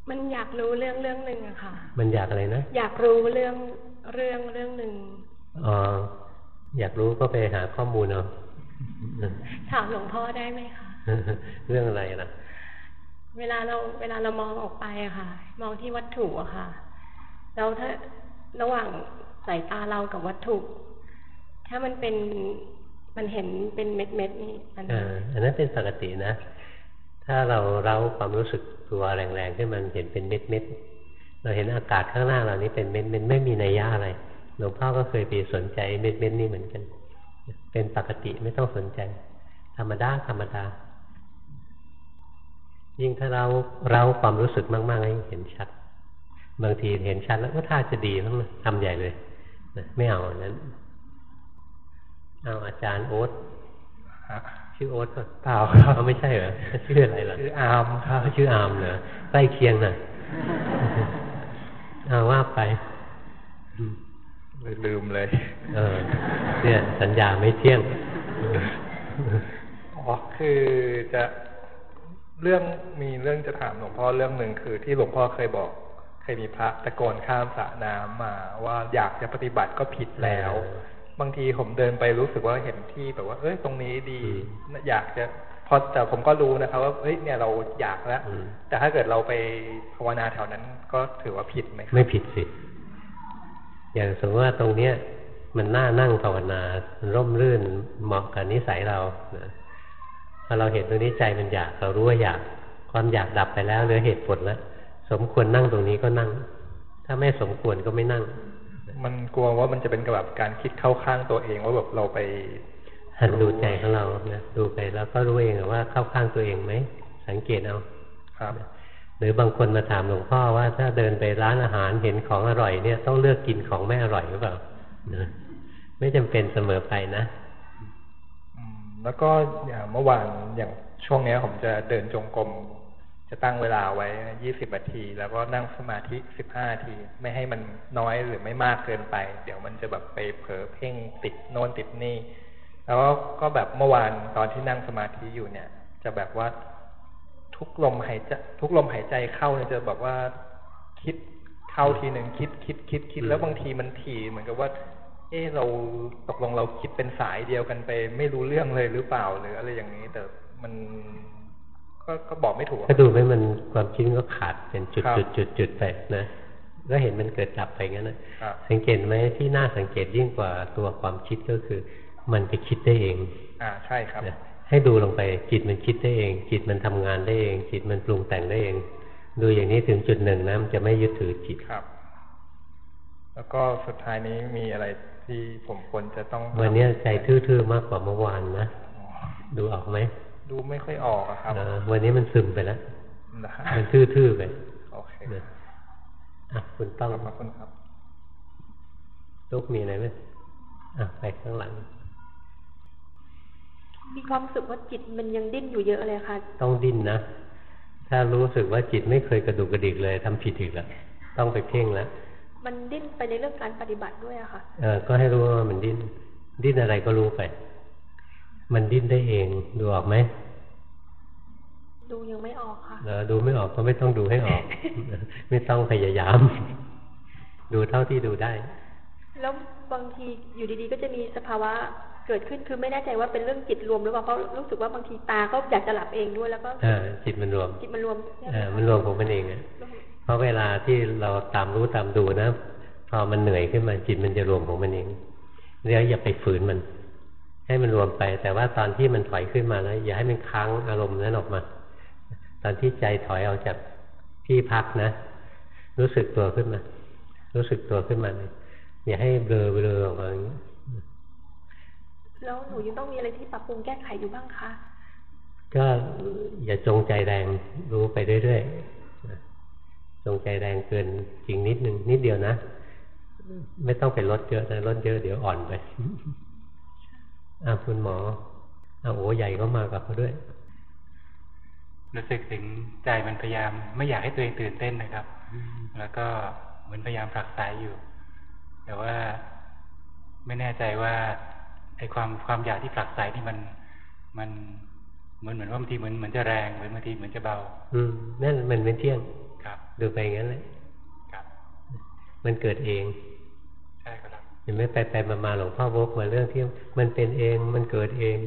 มันอยากรู้เรื่องเรื่องหนึ่งอะค่ะ มันอยากอะไรนะอยากรู้เรื่องเรื่องเรื่องหนึ่งอ๋ออยากรู้ก็ไปหาข้อมูลเอาถามหลวงพ่อได้ไหมคะเรื่องอะไรล่ะเวลาเราเวลาเรามองออกไปอะค่ะ มองที่วัตถุอะค่ะแล้วถ้า ระหว่างสายตาเรากับวัตถุ ถ้ามันเป็นมันเห็นเป็นเม็ดเม็ดนี่อันอ่าอันนั้นเป็นปกตินะ ถ้าเราเราความรู้สึกตัวแรงๆขึ้นมันเห็นเป็นเม็ดเม็ดเราเห็นอากาศข้างหน้าเรานี้เป็นเม็ดเม็ดไม่มีนัยยะอะไรหลวงพ่อก็เคยไปสนใจเม็ดเม็ดนี่เหมือนกัน เป็นปกติไม่ต้องสนใจ ธรรมดาธรรมดา ยิ่งถ้าเราเราความรู้สึกมากๆให้เห็นชัด บางทีเห็นชัดแล้วก็ท่าจะดีแล้วนะทำใหญ่เลยนะไม่เอาอันนั้นเอาอาจารย์โอ๊ตฮะชื่อโอ๊ตป่ะเปล่าครับเขาไม่ใช่เหรอชื่ออะไรล่ะชื่ออาร์มครับเขาชื่ออามเหรอใกล้เคียงน่ะเอาว่าไปอืมเลยลืมเลย เออ เนี่ย สัญญาไม่เที่ยงอ๋อคือจะเรื่องมีเรื่องจะถามหลวงพ่อเรื่องหนึ่งคือที่หลวงพ่อเคยบอก เคยมีพระตะโกนข้ามสระน้ำมาว่าอยากจะปฏิบัติก็ผิดแล้วเออบางทีผมเดินไปรู้สึกว่าเห็นที่แบบว่า เอ้ยตรงนี้ดีอืมอยากจะพอแต่ผมก็รู้นะครับว่าเอ้ยเนี่ยเราอยากแล้วอืมแต่ถ้าเกิดเราไปภาวนาแถวนั้นก็ถือว่าผิดไหมครับไม่ผิดสิอย่างสมมติว่าตรงเนี้ย มันน่านั่งภาวนามันร่มรื่นเหมาะกับนิสัยเรานะพอเราเห็นตรงนี้ใจมันอยากเรารู้ว่าอยาก ความอยากดับไปแล้วเหลือเหตุผลแล้ว สมควรนั่งตรงนี้ก็นั่ง ถ้าไม่สมควรก็ไม่นั่ง มันกลัวว่ามันจะเป็นกับแบบการคิดเข้าข้างตัวเองว่าแบบเราไปหันดูใจของเรานะดูไปแล้วก็รู้เองว่าเข้าข้างตัวเองไหมสังเกตเอาครับหรือบางคนมาถามหลวงพ่อว่าถ้าเดินไปร้านอาหารเห็นของอร่อยเนี่ย ต้องเลือกกินของไม่อร่อยหรือเปล่าไม่จำเป็นเสมอไปนะแล้วก็อย่างเมื่อวานอย่างช่วงนี้ผมจะเดินจงกรม จะตั้งเวลาไว้ยี่สิบนาที แล้วก็นั่งสมาธิสิบห้านาที ไม่ให้มันน้อยหรือไม่มากเกินไป เดี๋ยวมันจะแบบไปเผลอเพ่งติดโน่นติดนี่ แล้วก็แบบเมื่อวานตอนที่นั่งสมาธิอยู่เนี่ย จะแบบว่าทุกลมหายใจทุกลมหายใจเข้าเนี่ยจะแบบว่าคิดเข้าทีหนึ่งคิดคิดคิดคิดแล้วบางทีมันถี่เหมือนกับว่า เออเราตกลงเราคิดเป็นสายเดียวกันไป ไม่รู้เรื่องเลยหรือเปล่าหรืออะไรอย่างนี้แต่มัน ก็ก็บอกไม่ถูกก็ดูไม่มันความคิดก็ขาดเป็นจุดจุดจุดจุดไปนะก็เห็นมันเกิดดับไปงั้นนะสังเกตไหมที่น่าสังเกตยิ่งกว่าตัวความคิดก็คือ มันไปคิดได้เอง อ่าใช่ครับให้ดูลงไปจิตมันคิดได้เอง จิตมันทำงานได้เอง จิตมันปรุงแต่งได้เอง ดูอย่างนี้ถึงจุดหนึ่งนะมันจะไม่ยึดถือจิตครับ แล้วก็สุดท้ายนี้มีอะไรที่ผมควรจะต้อง วันนี้ใจทื่อๆมากกว่าเมื่อวานนะดูออกไหม ดูไม่ค่อยออกครับวันนี้มันซึมไปแล้วมันทื่อๆไปโอเคอะคุณต้องขอบคุณครับลูกมีอะไรไหมอะไปข้างหลัง มีความรู้สึกว่าจิตมันยังดิ้นอยู่เยอะเลยค่ะ ต้องดิ้นนะ ถ้ารู้สึกว่าจิตไม่เคยกระดุกกระดิกเลยทำผิดอีกแล้วต้องไปเพ่งแล้ว มันดิ้นไปในเรื่องการปฏิบัติด้วยอะค่ะ เออ ก็ให้รู้ว่ามันดิ้น ดิ้นอะไรก็รู้ไป มันดิ้นได้เอง ดูออกไหม ดูยังไม่ออกค่ะเออดูไม่ออกก็ไม่ต้องดูให้ออก ไม่ต้องพยายาม ดูเท่าที่ดูได้ แล้วบางทีอยู่ดีๆ ก็จะมีสภาวะเกิดขึ้นคือไม่แน่ใจว่าเป็นเรื่องจิตรวมหรือเปล่าเพราะรู้สึกว่าบางทีตาก็อยากจะหลับเองด้วยแล้วก็จิตมันรวม จิตมันรวมอมันรวมของมันเองอะเพราะเวลาที่เราตามรู้ตามดูนะพอมันเหนื่อยขึ้นมาจิตมันจะรวมของมันเองเดี๋ยวอย่าไปฝืนมัน ให้มันรวมไป แต่ว่าตอนที่มันถอยขึ้นมาแล้วอย่าให้มันค้างอารมณ์นั้นออกมา ตอนที่ใจถอยออกจากที่พักนะ รู้สึกตัวขึ้นมา รู้สึกตัวขึ้นมาเลยอย่าให้เบลอเบลอออกมาอย่างนี้แล้วหนูยังต้องมีอะไรที่ปรับปรุงแก้ไขอยู่บ้างคะก็อย่าจงใจแรงรู้ไปเรื่อยๆจงใจแรงเกินจริงนิดนึงนิดเดียวนะ ไม่ต้องไปลดเยอะนะลดเยอะเดี๋ยวอ่อนไป อาคุณหมออาโอใหญ่ก็มากับเขาด้วย รู้สึกถึงใจมันพยายาม ไม่อยากให้ตัวเองตื่นเต้นนะครับ แล้วก็เหมือนพยายามผลักสายอยู่ แต่ว่าไม่แน่ใจว่าไอ้ความความอยากที่ผลักสายที่มันมันเหมือนเหมือนว่าบางทีเหมือนเหมือนจะแรงเหมือนบางทีเหมือนจะเบา อืมนั่นมันเป็นเที่ยงครับ ดูไปงั้นเลยครับ มันเกิดเองเห็นไหมไปไปมามาหลวงพ่อวกมาเรื่องที่มันเป็นเองมันเกิดเอง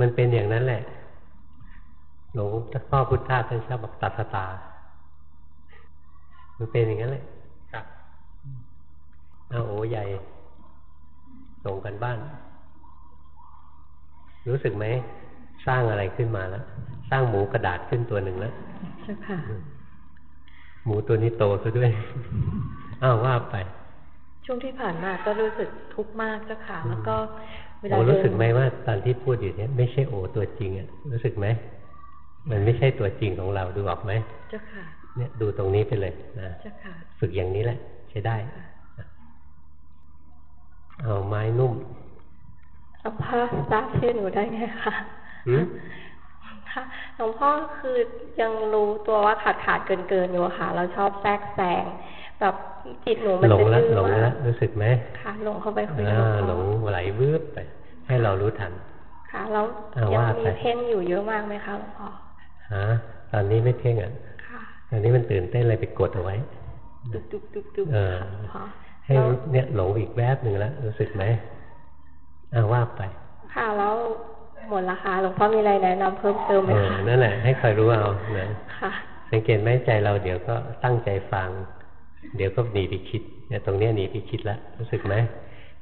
มันเป็นอย่างนั้นแหละ หลวงพ่อพุทธาท่านชอบบอกตัสตา มันเป็นอย่างนั้นแหละครับเอาโอใหญ่ส่งกันบ้าน รู้สึกไหม สร้างอะไรขึ้นมาแล้ว สร้างหมูกระดาษขึ้นตัวหนึ่งแล้วใช่ค่ะ หมูตัวนี้โตซะด้วย อ้าวว่าไป ช่วงที่ผ่านมาก็รู้สึกทุกข์มากเจ้าค่ะ แล้วก็เวลารู้สึกไหมว่าตอนที่พูดอยู่เนี้ยไม่ใช่โอตัวจริงอะรู้สึกไหมมันไม่ใช่ตัวจริงของเราดูออกไหมเจ้าค่ะ เนี่ยดูตรงนี้ไปเลยนะเจ้าค่ะ ฝึกอย่างนี้แหละใช้ได้เอาไม้นุ่มหลวงพ่อทราบชื่อหนูได้ไหมคะค่ะหลวงพ่อคือยังรู้ตัวว่าขาดขาดเกินเกินอยู่ค่ะ เราชอบแทรกแซง แบบจิตหนูมันจะดื้อหลงแล้วรู้สึกไหมค่ะหลงเข้าไปคุยหลงไหลวืบไป ให้เรารู้ทัน ค่ะแล้วยังมีเพ่งอยู่เยอะมากไหมคะหลวงพ่อฮะตอนนี้ไม่เพ่งอะตอนนี้มันตื่นเต้นอะไรไปกดเอาไว้ดุกดุกดุกดุกให้เนี่ยหลงอีกแวบหนึ่งแล้วรู้สึกไหมอ้าว่าไป ค่ะแล้วหมดละค่ะหลวงพ่อมีอะไรแนะนำเพิ่มเติมไหมคะนั่นแหละให้คอยรู้เอานะค่ะ สังเกตไหมใจเราเดี๋ยวก็ตั้งใจฟัง เดี๋ยวก็หนีไปคิดเนี่ยตรงนี้หนีไปคิดแล้วรู้สึกไหม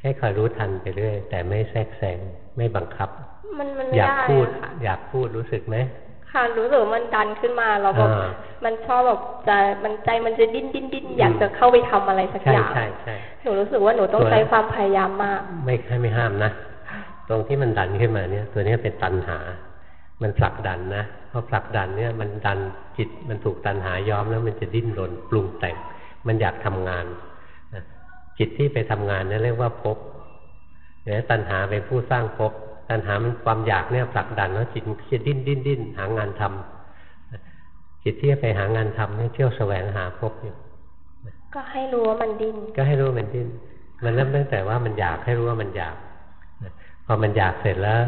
ให้คอยรู้ทันไปเรื่อยแต่ไม่แทรกแซงไม่บังคับ มันมันอยากพูด อยากพูดรู้สึกไหมค่ะรู้สึกมันดันขึ้นมาเราแบบมันชอบแบบจะมันใจมันจะดิ้นดิ้นดิ้นอยากจะเข้าไปทำอะไรสักอย่างใช่ใช่หนูรู้สึกว่าหนูต้องใช้ความพยายามมาก ไม่ให้ไม่ห้ามนะตรงที่มันดันขึ้นมาเนี่ย ตัวนี้เป็นตันหา มันผลักดันนะพอผลักดันเนี่ย มันดันจิตมันถูกตันหาย้อมแล้วมันจะดิ้นรนปรุงแต่ง มันอยากทำงานจิตที่ไปทำงานนั่นเรียกว่าภพเนี่ยตันหาเป็นผู้สร้างภพตันหามันความอยากเนี่ยผลักดันแล้วจิตจะดิ้นดิ้นดิ้นหางานทำจิตที่ไปหางานทำเนี่ยเที่ยวแสวงหาภพอยู่ก็ให้รู้ว่ามันดิ้นก็ให้รู้ว่ามันดิ้นมันเริ่มตั้งแต่ว่ามันอยากให้รู้ว่ามันอยากพอมันอยากเสร็จแล้ว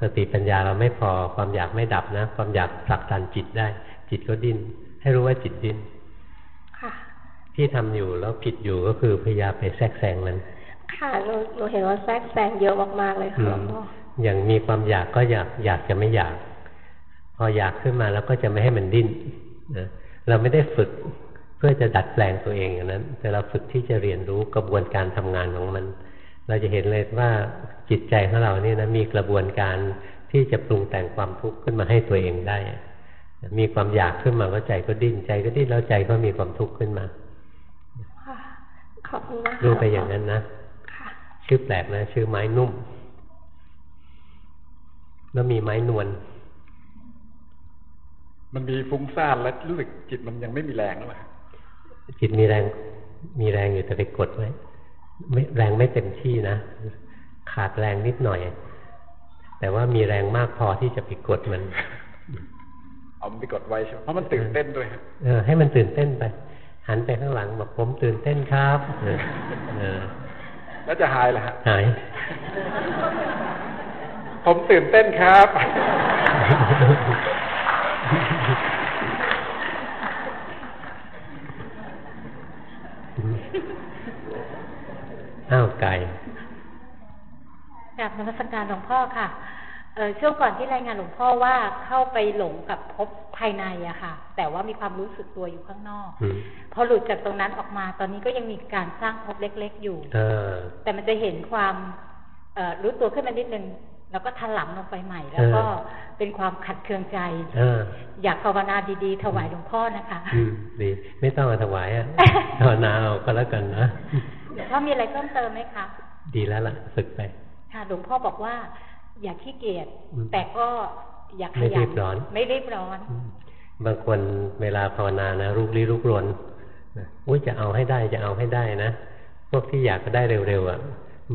สติปัญญาเราไม่พอความอยากไม่ดับนะ ความอยากผลักดันจิตได้ จิตก็ดิ้นให้รู้ว่าจิตดิ้น ที่ทำอยู่แล้วผิดอยู่ก็คือพยายามไปแทรกแซงมัน ค่ะหนูหนูเห็นว่าแทรกแซงเยอะมากๆเลยค่ะหลวงพ่ออย่างมีความอยากก็อยากอยากจะไม่อยาก พออยากขึ้นมาแล้วก็จะไม่ให้มันดิ้นนะเราไม่ได้ฝึกเพื่อจะดัดแปลงตัวเองอย่างนั้น แต่เราฝึกที่จะเรียนรู้กระบวนการทำงานของมัน เราจะเห็นเลยว่าจิตใจของเรานี่นะมีกระบวนการที่จะปรุงแต่งความทุกข์ขึ้นมาให้ตัวเองได้ มีความอยากขึ้นมาก็ใจก็ดิ้นใจก็ดิ้นแล้วใจก็มีความทุกข์ขึ้นมา ขอบคุณมากรู้ไปอย่างนั้นนะชื่อแปลกนะชื่อไม้นุ่ม แล้วมีไม้นวลมันมีฟุ้งซ่านและรู้สึกจิตมันยังไม่มีแรงหรือเปล่าจิตมีแรง มีแรงอยู่แต่ไปกดไว้ไม่แรงไม่เต็มที่นะ ขาดแรงนิดหน่อย แต่ว่ามีแรงมากพอที่จะไปกดมัน เอาไปกดไว้ใช่ไหมเพราะมันตื่นเต้นด้วยเออให้มันตื่นเต้นไป หันไปข้างหลังบอกผมตื่นเต้นครับแล้วจะหายเหรอฮะหาย ผมตื่นเต้นครับ อ้าวไก่กราบนมัสการหลวงพ่อค่ะ เออช่วงก่อนที่รายงานหลวงพ่อว่าเข้าไปหลงกับพบภายในอะค่ะ แต่ว่ามีความรู้สึกตัวอยู่ข้างนอกพอหลุดจากตรงนั้นออกมาตอนนี้ก็ยังมีการสร้างพบเล็ก ๆ อยู่อแต่มันจะเห็นความเอรู้ตัวขึ้นมานิดนึงแล้วก็ทันหลังลงไปใหม่ แล้วก็เป็นความขัดเคืองใจอยากภาวนาดีๆ ถวายหลวงพ่อนะคะดีไม่ต้องมาถวายอะภาวนาเอาก็แล้วกันนะหลวงพ่อมีอะไรเพิ่มเติมไหมคะดีแล้วล่ะฝึกไป ค่ะหลวงพ่อบอกว่า อย่าขี้เกียจแต่ก็อยากขยันไม่รีบร้อน ไม่รีบร้อน บางคนเวลาภาวนานะรุกลี้รุกรนอุ้ยจะเอาให้ได้จะเอาให้ได้นะพวกที่อยากก็ได้เร็วๆอะ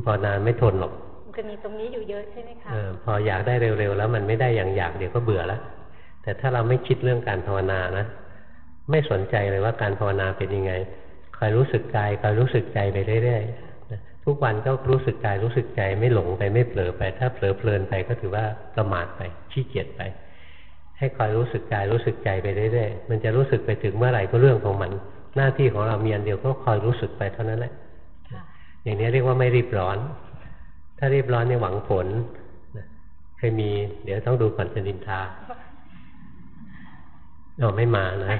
ภาวนาไม่ทนหรอกจะมีตรงนี้อยู่เยอะใช่ไหมคะพออยากได้เร็วๆแล้วมันไม่ได้อย่างอยากเดี๋ยวก็เบื่อแล้วแต่ถ้าเราไม่คิดเรื่องการภาวนานะไม่สนใจเลยว่าการภาวนาเป็นยังไงคอยรู้สึกกายคอยรู้สึกใจไปเรื่อยๆ ทุกวันก็รู้สึกกายรู้สึกใจไม่หลงไปไม่เผลอไป ถ้าเผลอเพลินไปก็ถือว่าประมาทไปขี้เกียจไป ให้คอยรู้สึกกายรู้สึกใจไปเรื่อยๆมันจะรู้สึกไปถึงเมื่อไหร่ก็เรื่องของมัน หน้าที่ของเรามีอันเดียวก็คอยรู้สึกไปเท่านั้นแหละอย่างนี้เรียกว่าไม่รีบร้อน ถ้ารีบร้อนเนี่ยหวังผลเคยมีเดี๋ยวต้องดูก่อนจะนินทาเราไม่มานะ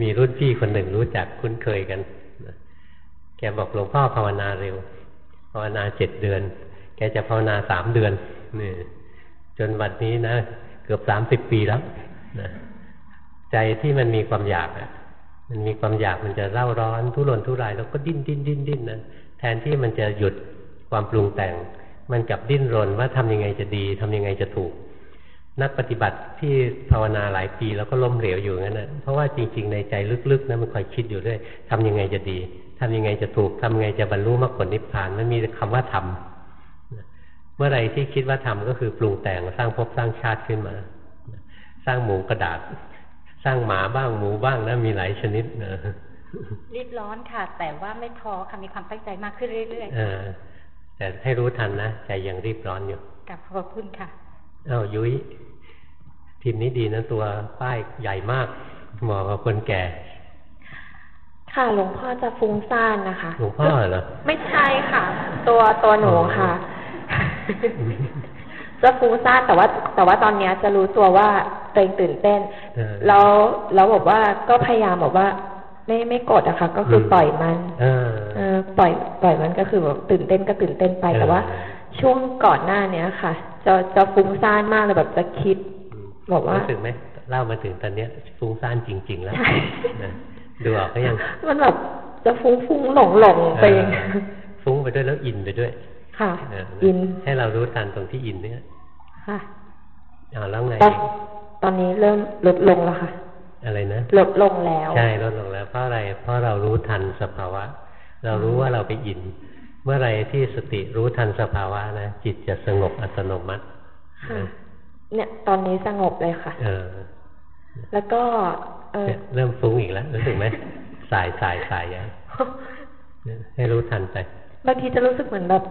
มีรุ่นพี่คนหนึ่งรู้จักคุ้นเคยกัน แกบอกหลวงพ่อภาวนาเร็ว ภาวนาเจ็ดเดือน แกจะภาวนาสามเดือนนี่จนวันนี้นะเกือบสามสิบปีแล้วนะใจที่มันมีความอยากอะมันมีความอยากมันจะเล่าร้อนทุรนทุรายแล้วก็ดิ้นดิ้นดิ้นดิ้นนะแทนที่มันจะหยุดความปรุงแต่ง มันกลับดิ้นรนว่าทำยังไงจะดีทำยังไงจะถูก นักปฏิบัติที่ภาวนาหลายปีแล้วก็ล้มเหลวอยู่งั้นนะเพราะว่าจริง ๆ ในใจลึกๆนะมันคอยคิดอยู่ด้วยทำยังไงจะดี ทำยังไงจะถูกทำยังไงจะบรรลุมรรคผลนิพพานมันมีคำว่าทำเมื่อไรที่คิดว่าทำก็คือปรุงแต่งสร้างภพสร้างชาติขึ้นมา สร้างหมูกระดาษ สร้างหมาบ้างหมูบ้างนะมีหลายชนิดนะรีบร้อนค่ะ แต่ว่าไม่ท้อค่ะมีความตั้งใจมากขึ้นเรื่อยๆแต่ให้รู้ทันนะใจยังรีบร้อนอยู่กับขอบคุณค่ะอ้าวยุ้ยทีมนี้ดีนะตัวป้ายใหญ่มากเหมาะกับคนแก่ ค่ะหลวงพ่อจะฟุ้งซ่านนะคะหลวงพ่อเหรอไม่ใช่ค่ะ ตัวตัวหนูค่ะ จะฟุ้งซ่านแต่ว่า แต่ว่าตอนเนี้ยจะรู้ตัวว่าตัวเองตื่นเต้น แล้วแล้วบอกว่าก็พยายามบอกว่า ไม่ไม่กดอะค่ะ ก็คือปล่อยมันเออปล่อยปล่อยมันก็คือแบบตื่นเต้นก็ตื่นเต้นไปแต่ว่า ช่วงก่อนหน้าเนี้ยค่ะ จะจะฟุ้งซ่านมากเลยแบบจะคิด บอกว่ารู้สึกไหมเล่ามาถึงตอนเนี้ยฟุ้งซ่านจริง ๆ แล้ว ดูออกก็ยัง มันแบบจะฟุ้งฟุ้งหลงหลงไปฟุ้งไปด้วยแล้วอินไปด้วย ค่ะอินให้เรารู้ทันตรงที่อินเนี่ยค่ะอ๋อแล้วไงตอนนี้เริ่มลดลงแล้วค่ะ อะไรนะลดลงแล้ว ใช่ลดลงแล้วเพราะอะไร เพราะเรารู้ทันสภาวะ เรารู้ว่าเราไปอิน เมื่อไรที่สติรู้ทันสภาวะนะจิตจะสงบอัตโนมัติเนี่ย ตอนนี้สงบเลยค่ะ เออ แล้วก็ เออเริ่มฟุ้งอีกแล้วรู้สึกไหมสายสายสายยังให้รู้ทันไปบางทีจะรู้สึกเหมือนแบบ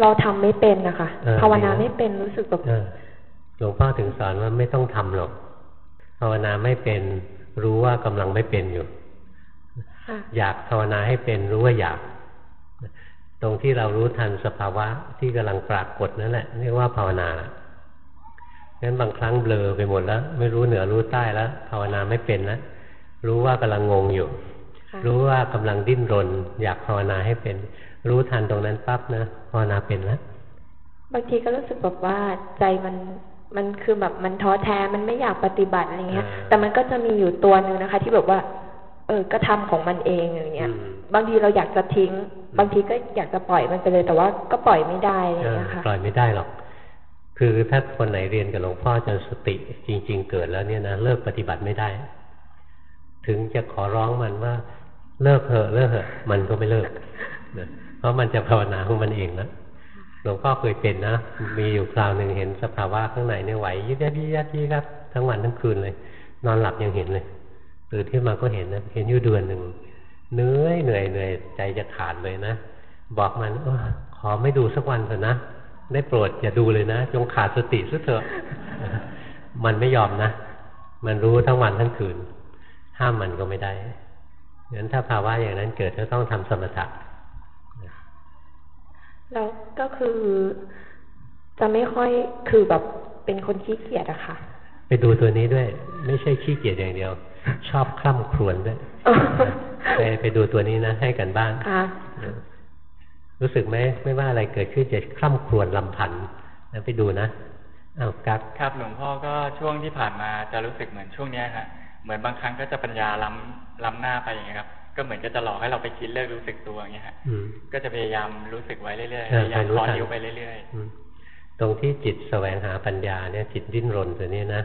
เราทำไม่เป็นนะคะภาวนาไม่เป็นรู้สึกแบบหลวงพ่อถึงสอนว่าไม่ต้องทำหรอกภาวนาไม่เป็น รู้ว่ากำลังไม่เป็นอยู่อยากภาวนาให้เป็นรู้ว่าอยาก ตรงที่เรารู้ทันสภาวะที่กำลังปรากฏนั่นแหละเรียกว่าภาวนา งั้นบางครั้งเบลอไปหมดแล้ว ไม่รู้เหนือรู้ใต้แล้วภาวนาไม่เป็นแล้วรู้ว่ากำลังงงอยู่ รู้ว่ากำลังดิ้นรน อยากภาวนาให้เป็น รู้ทันตรงนั้นปั๊บนะภาวนาเป็นแล้วบางทีก็รู้สึกแบบว่าใจมันมันคือแบบมันท้อแท้มันไม่อยากปฏิบัติอะไรเงี้ย แต่มันก็จะมีอยู่ตัวหนึ่งนะคะ ที่แบบว่า เออก็ทำของมันเองอย่างเงี้ย บางทีเราอยากจะทิ้ง บางทีก็อยากจะปล่อยมันไปเลยแต่ว่าก็ปล่อยไม่ได้อะไรเงี้ยค่ะปล่อยไม่ได้หรอก คือถ้าคนไหนเรียนกับหลวงพ่อจนสติจริง ๆ เกิดแล้วเนี่ยนะเลิกปฏิบัติไม่ได้ ถึงจะขอร้องมันว่า เลิกเถอะเลิกเถอะมันก็ไม่เลิกเพราะมันจะภาวนาของมันเองแล้วหลวงพ่อเคยเป็นนะ มีอยู่คราวหนึ่งเห็นสภาวะข้างในเนี่ยไหวยึดยัดยึดยัดยึดครับ ทั้งวันทั้งคืนเลย นอนหลับยังเห็นเลยตื่นขึ้นมาก็เห็นนะเห็นอยู่เดือนหนึ่งเหนื่อยเหนื่อยเหนื่อยใจจะขาดเลยนะบอกมันอขอไม่ดูสักวันเถอะนะ ได้โปรดอย่าดูเลยนะ จงขาดสติซะเถอะ มันไม่ยอมนะ มันรู้ทั้งวันทั้งคืน ห้ามมันก็ไม่ได้งั้นถ้าภาวะอย่างนั้นเกิดก็ต้องทำสมถะแล้วก็คือ จะไม่ค่อยคือแบบเป็นคนขี้เกียจอะค่ะ ไปดูตัวนี้ด้วย ไม่ใช่ขี้เกียจอย่างเดียว ชอบคล่ำครวญด้วยไปไปดูตัวนี้นะ ให้กันบ้างค่ะ รู้สึกไหมไม่ว่าอะไรเกิดขึ้นจะคล่ำครวญลำพันธ์นะไปดูนะเอากับครับหลวงพ่อก็ช่วงที่ผ่านมาจะรู้สึกเหมือนช่วงเนี้ยค่ะเหมือนบางครั้งก็จะปัญญาล้ำล้ำหน้าไปอย่างเงี้ยครับก็เหมือนก็จะหลอกให้เราไปคิดเลิกรู้สึกตัวอย่างเงี้ยฮะก็จะพยายามรู้สึกไว้เรื่อยๆพยายามคอนนิ้วไปเรื่อยๆตรงที่จิตแสวงหาปัญญาเนี่ย จิตดิ้นรนตัวนี้นะ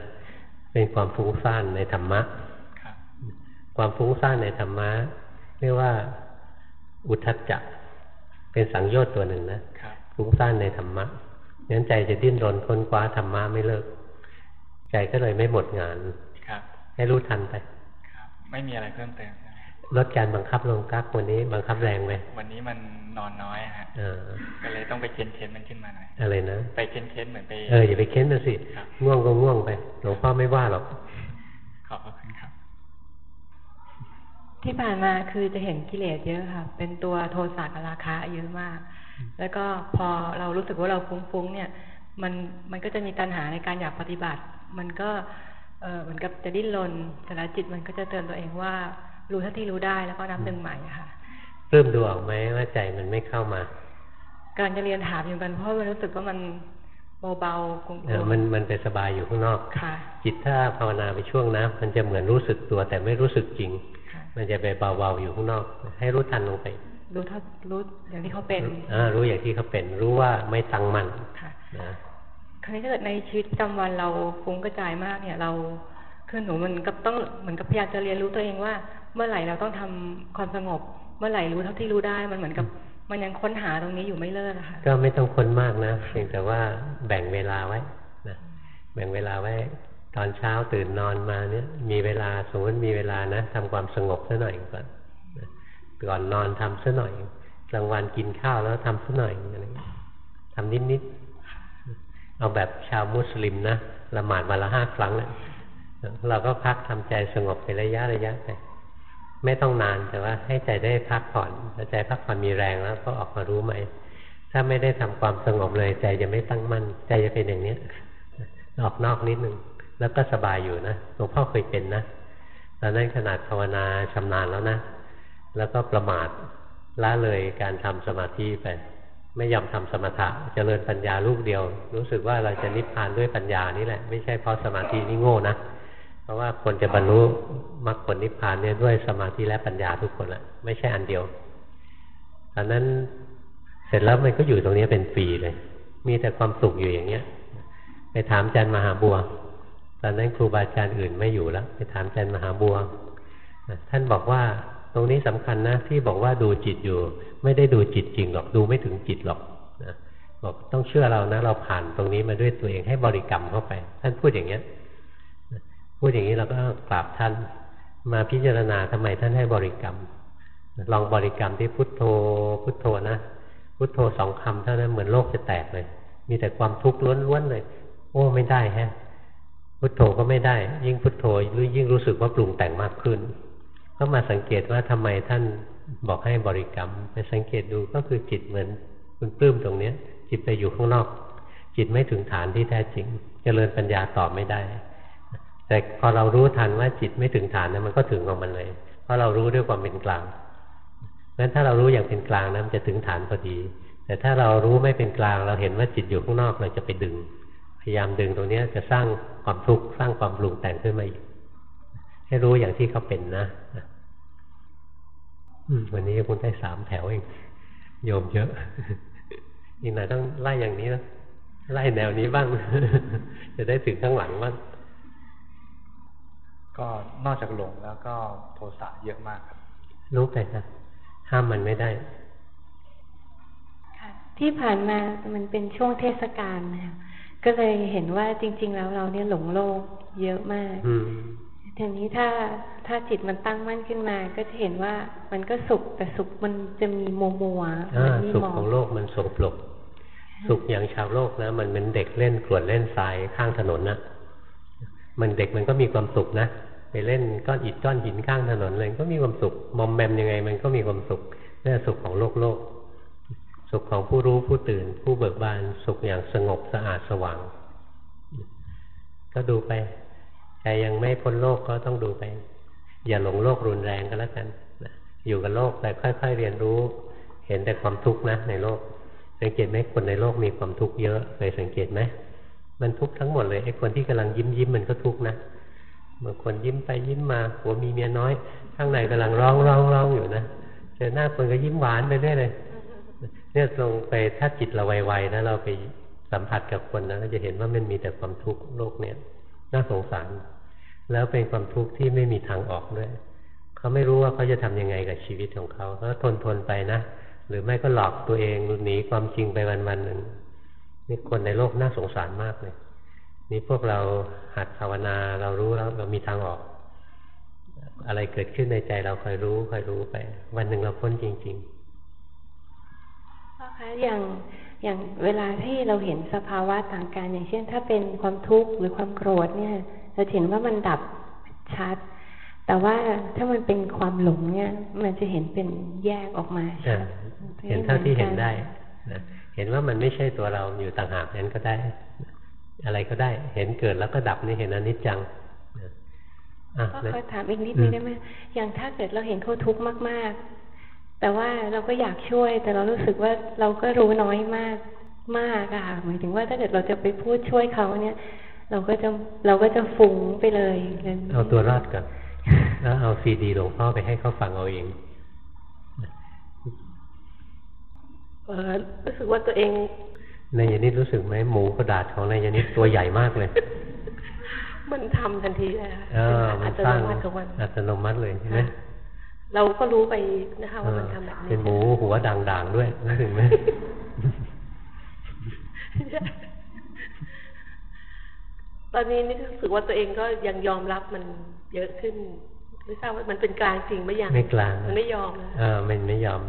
เป็นความฟุ้งซ่านในธรรมะความฟุ้งซ่านในธรรมะเรียกว่าอุทธัจจะ เป็นสังโยชน์ตัวหนึ่งนะฟุ้งซ่านในธรรมะงั้นใจจะดิ้นรนค้นคว้าธรรมะไม่เลิก ใจก็เลยไม่หมดงานให้รู้ทันไปไม่มีอะไรเพิ่มเติมลดการบังคับลงกักวันนี้บังคับแรงไหมวันนี้มันนอนน้อยฮะก็เลยต้องไปเค้นเค้นมันขึ้นมาหน่อยอะไรนะไปเค้นเค้นเหมือนไปเอออย่าไปเค้นนะสิง่วงก็ง่วงไปหลวงพ่อไม่ว่าหรอกขอบคุณครับ ที่ผ่านมาคือจะเห็นกิเลสเยอะค่ะ เป็นตัวโทสะกับราคะเยอะมาก แล้วก็พอเรารู้สึกว่าเราฟุ้งๆเนี่ย มันมันก็จะมีตัณหาในการอยากปฏิบัติ มันก็เออเหมือนกับจะดิ้นรนแต่ละจิตมันก็จะเตือนตัวเองว่า รู้เท่าที่รู้ได้แล้วก็นับหนึ่งใหม่ค่ะ เริ่มดูออกไหมว่าใจมันไม่เข้ามา การจะเรียนถามอยู่กันเพราะมันรู้สึกว่ามันเบาๆคงมันมันเป็นสบายอยู่ข้างนอกจิตถ้าภาวนาไปช่วงนะมันจะเหมือนรู้สึกตัวแต่ไม่รู้สึกจริง มันจะไปเบาๆอยู่ข้างนอก ให้รู้ทันลงไป รู้ท่ารู้อย่างที่เขาเป็นอ่ารู้อย่างที่เขาเป็น รู้ว่าไม่ตั้งมั่นค่ะนะครั้นี้ถ้าเกิดในชีวิตประจำวันเราฟุ้งกระจายมากเนี่ย เราคือหนูมันก็ต้องเหมือนกับพยายามจะเรียนรู้ตัวเองว่า เมื่อไหร่เราต้องทำความสงบ เมื่อไหร่รู้เท่าที่รู้ได้มันเหมือนกับมันยังค้นหาตรงนี้อยู่ไม่เลิกนะคะก็ไม่ต้องค้นมากนะเพียงแต่ว่าแบ่งเวลาไว้นะแบ่งเวลาไว้ ตอนเช้าตื่นนอนมาเนี่ย มีเวลาสมมติมีเวลานะทำความสงบซะหน่อยก่อนก่อนนอนทำซะหน่อยกลางวันกินข้าวแล้วทำซะหน่อยอะไรทำนิดๆเอาแบบชาวมุสลิมนะละหมาดวันละห้าครั้งเราก็พักทำใจสงบไประยะระยะไปไม่ต้องนานแต่ว่าให้ใจได้พักผ่อนใจพักผ่อนมีแรงแล้ว ก็ออกมารู้ไหมถ้าไม่ได้ทำความสงบเลย ใจจะไม่ตั้งมั่นใจจะเป็นอย่างเนี้ย ออกนอกนิดนึง แล้วก็สบายอยู่นะหลวงพ่อเคยเป็นนะตอนนั้นขนาดภาวนาชำนาญแล้วนะ แล้วก็ประมาทละเลยการทำสมาธิไปไม่ยอมทำสมถะเจริญปัญญาลูกเดียว รู้สึกว่าเราจะนิพพานด้วยปัญญานี่แหละ ไม่ใช่เพราะสมาธินี่โง่นะเพราะว่าคนจะบรรลุมรรคผลนิพพานเนี่ยด้วยสมาธิและปัญญาทุกคนแหละไม่ใช่อันเดียวตอนนั้นทร็จแล้วมันก็อยู่ตรงนี้เป็นปีเลย มีแต่ความสุขอยู่อย่างเงี้ย ไปถามอาจารย์มหาบัว ตอนนั้นครูบาอาจารย์อื่นไม่อยู่แล้ว ไปถามอาจารย์มหาบัว ท่านบอกว่าตรงนี้สำคัญนะที่บอกว่าดูจิตอยู่ ไม่ได้ดูจิตจริงหรอกดูไม่ถึงจิตหรอกนะบอกต้องเชื่อเรานะ เราผ่านตรงนี้มาด้วยตัวเองให้บริกรรมเข้าไป ท่านพูดอย่างเงี้ยพูดอย่างนี้เราก็กราบท่านมาพิจารณาทำไมท่านให้บริกรรม ลองบริกรรมที่พุทโธพุทโธนะพุทโธสองคำเท่านั้นเหมือนโลกจะแตกเลย มีแต่ความทุกข์ล้วนๆเลย โอ้ไม่ได้แฮะ พุทโธก็ไม่ได้ ยิ่งพุทโธยิ่งรู้สึกว่าปรุงแต่งมากขึ้น ก็มาสังเกตว่าทำไมท่านบอกให้บริกรรมไปสังเกตดูก็คือจิตเหมือนคุณปลื้มตรงเนี้ย จิตไปอยู่ข้างนอก จิตไม่ถึงฐานที่แท้จริงจเจริญปัญญาตอบไม่ได้ แต่พอเรารู้ทันว่าจิตไม่ถึงฐานนั้นมันก็ถึงของมันเลย เพราะเรารู้ด้วยความเป็นกลางงั้นถ้าเรารู้อย่างเป็นกลางนะมันจะถึงฐานพอดี แต่ถ้าเรารู้ไม่เป็นกลาง เราเห็นว่าจิตอยู่ข้างนอกเราจะไปดึง พยายามดึงตรงนี้จะสร้างความทุกข์สร้างความปรุงแต่งขึ้นมาอีก ให้รู้อย่างที่เขาเป็นนะวันนี้คุณได้สามแถวเองโยมเยอะอีกหน่อยต้องไล่อย่างนี้นะไล่แนวนี้บ้าง จะได้ถึงข้างหลังบ้างก็นอกจากหลงแล้วก็โทสะเยอะมากครับรู้ไปนะห้ามมันไม่ได้ค่ะที่ผ่านมามันเป็นช่วงเทศกาลนะ ก็เลยเห็นว่าจริง ๆ แล้วเราเนี่ยหลงโลกเยอะมากทีนี้ถ้าถ้าจิตมันตั้งมั่นขึ้นมา ก็จะเห็นว่ามันก็สุขแต่สุขมันจะมีมัวมัวสุขของโลกมันสกปรกสุขอย่างชาวโลกนะ มันเหมือนเด็กเล่นกรวดเล่นทรายข้างถนนนะมันเด็กมันก็มีความสุขนะไปเล่นก้อนอิฐก้อนหินข้างถนนเลยก็มีความสุขมอมแมมยังไง มันก็มีความสุขนี่สุขของโลกโลก สุขของผู้รู้ผู้ตื่น ผู้เบิกบานสุขอย่างสงบสะอาดสว่าง ก็ดูไปใจยังไม่พ้นโลกก็ต้องดูไป อย่าหลงโลกรุนแรงก็แล้วกันอยู่กับโลกแต่ค่อยๆเรียนรู้ เห็นแต่ความทุกข์นะในโลก สังเกตไหมคนในโลกมีความทุกข์เยอะเคยสังเกตไหมมันทุกข์ทั้งหมดเลยไอ้คนที่กำลังยิ้มยิ้มมันก็ทุกข์นะบางคนยิ้มไปยิ้มมาหัวมีเมียน้อย ข้างในกำลังร้องร้องร้องอยู่นะเจอหน้าคนก็ยิ้มหวานไปเรื่อยเลย เนี่ยลงไปถ้าจิตเราไวๆนะเราไปสัมผัสกับคนนะเราจะเห็นว่ามันมีแต่ความทุกข์โลกเนี่ยน่าสงสาร แล้วเป็นความทุกข์ที่ไม่มีทางออกด้วยเขาไม่รู้ว่าเขาจะทํำยังไงกับชีวิตของเขาเขาทนทนไปนะหรือไม่ก็หลอกตัวเองหนีความจริงไปวันๆหนึ่งนี่คนในโลกน่าสงสารมากเลยนี่พวกเราหัดภาวนาเรารู้แล้วเรามีทางออก อะไรเกิดขึ้นในใจเราคอยรู้คอยรู้ไป วันหนึ่งเราพ้นจริง ๆ คะอย่างอย่างเวลาที่เราเห็นสภาวะต่างกันอย่างเช่น ถ้าเป็นความทุกข์หรือความโกรธเนี่ยเราเห็นว่ามันดับชัด แต่ว่าถ้ามันเป็นความหลงเนี่ย มันจะเห็นเป็นแยกออกมาเห็นเท่าที่เห็นได้เห็นว่ามันไม่ใช่ตัวเราอยู่ต่างหากนั้นก็ได้ อะไรก็ได้ เห็นเกิดแล้วก็ดับนี่เห็นอนิจจังก็ขอถามอีกนิดนึงได้ไหมอย่างถ้าเกิดเราเห็นเขาทุกข์มากๆ แต่ว่าเราก็อยากช่วย แต่เรารู้สึกว่าเราก็รู้น้อยมากมากอะหมายถึงว่าถ้าเกิดเราจะไปพูดช่วยเขาเนี่ย เราก็จะเราก็จะฟุ้งไปเลยเอาตัวรอดก่อนแล้วเอาซีดีหลวงพ่อไปให้เขาฟังเอาเองรู้สึกว่าตัวเองนายยนิดรู้สึกไหมหมูกระดาษของนายยนิดตัวใหญ่มากเลย มันทำทันทีเลยค่ะอัตโนมัติของมันอัตโนมัติเลยใช่ไหม เราก็รู้ไปนะคะว่ามันทำแบบนี้เป็นหมูหัวด่างๆด้วยรู้สึกไหมตอนนี้นี่รู้สึกว่าตัวเองก็ยังยอมรับมันเยอะขึ้นไม่ทราบว่ามันเป็นกลางจริงไหมยังไม่กลางมันไม่ยอมเออมันไม่ยอม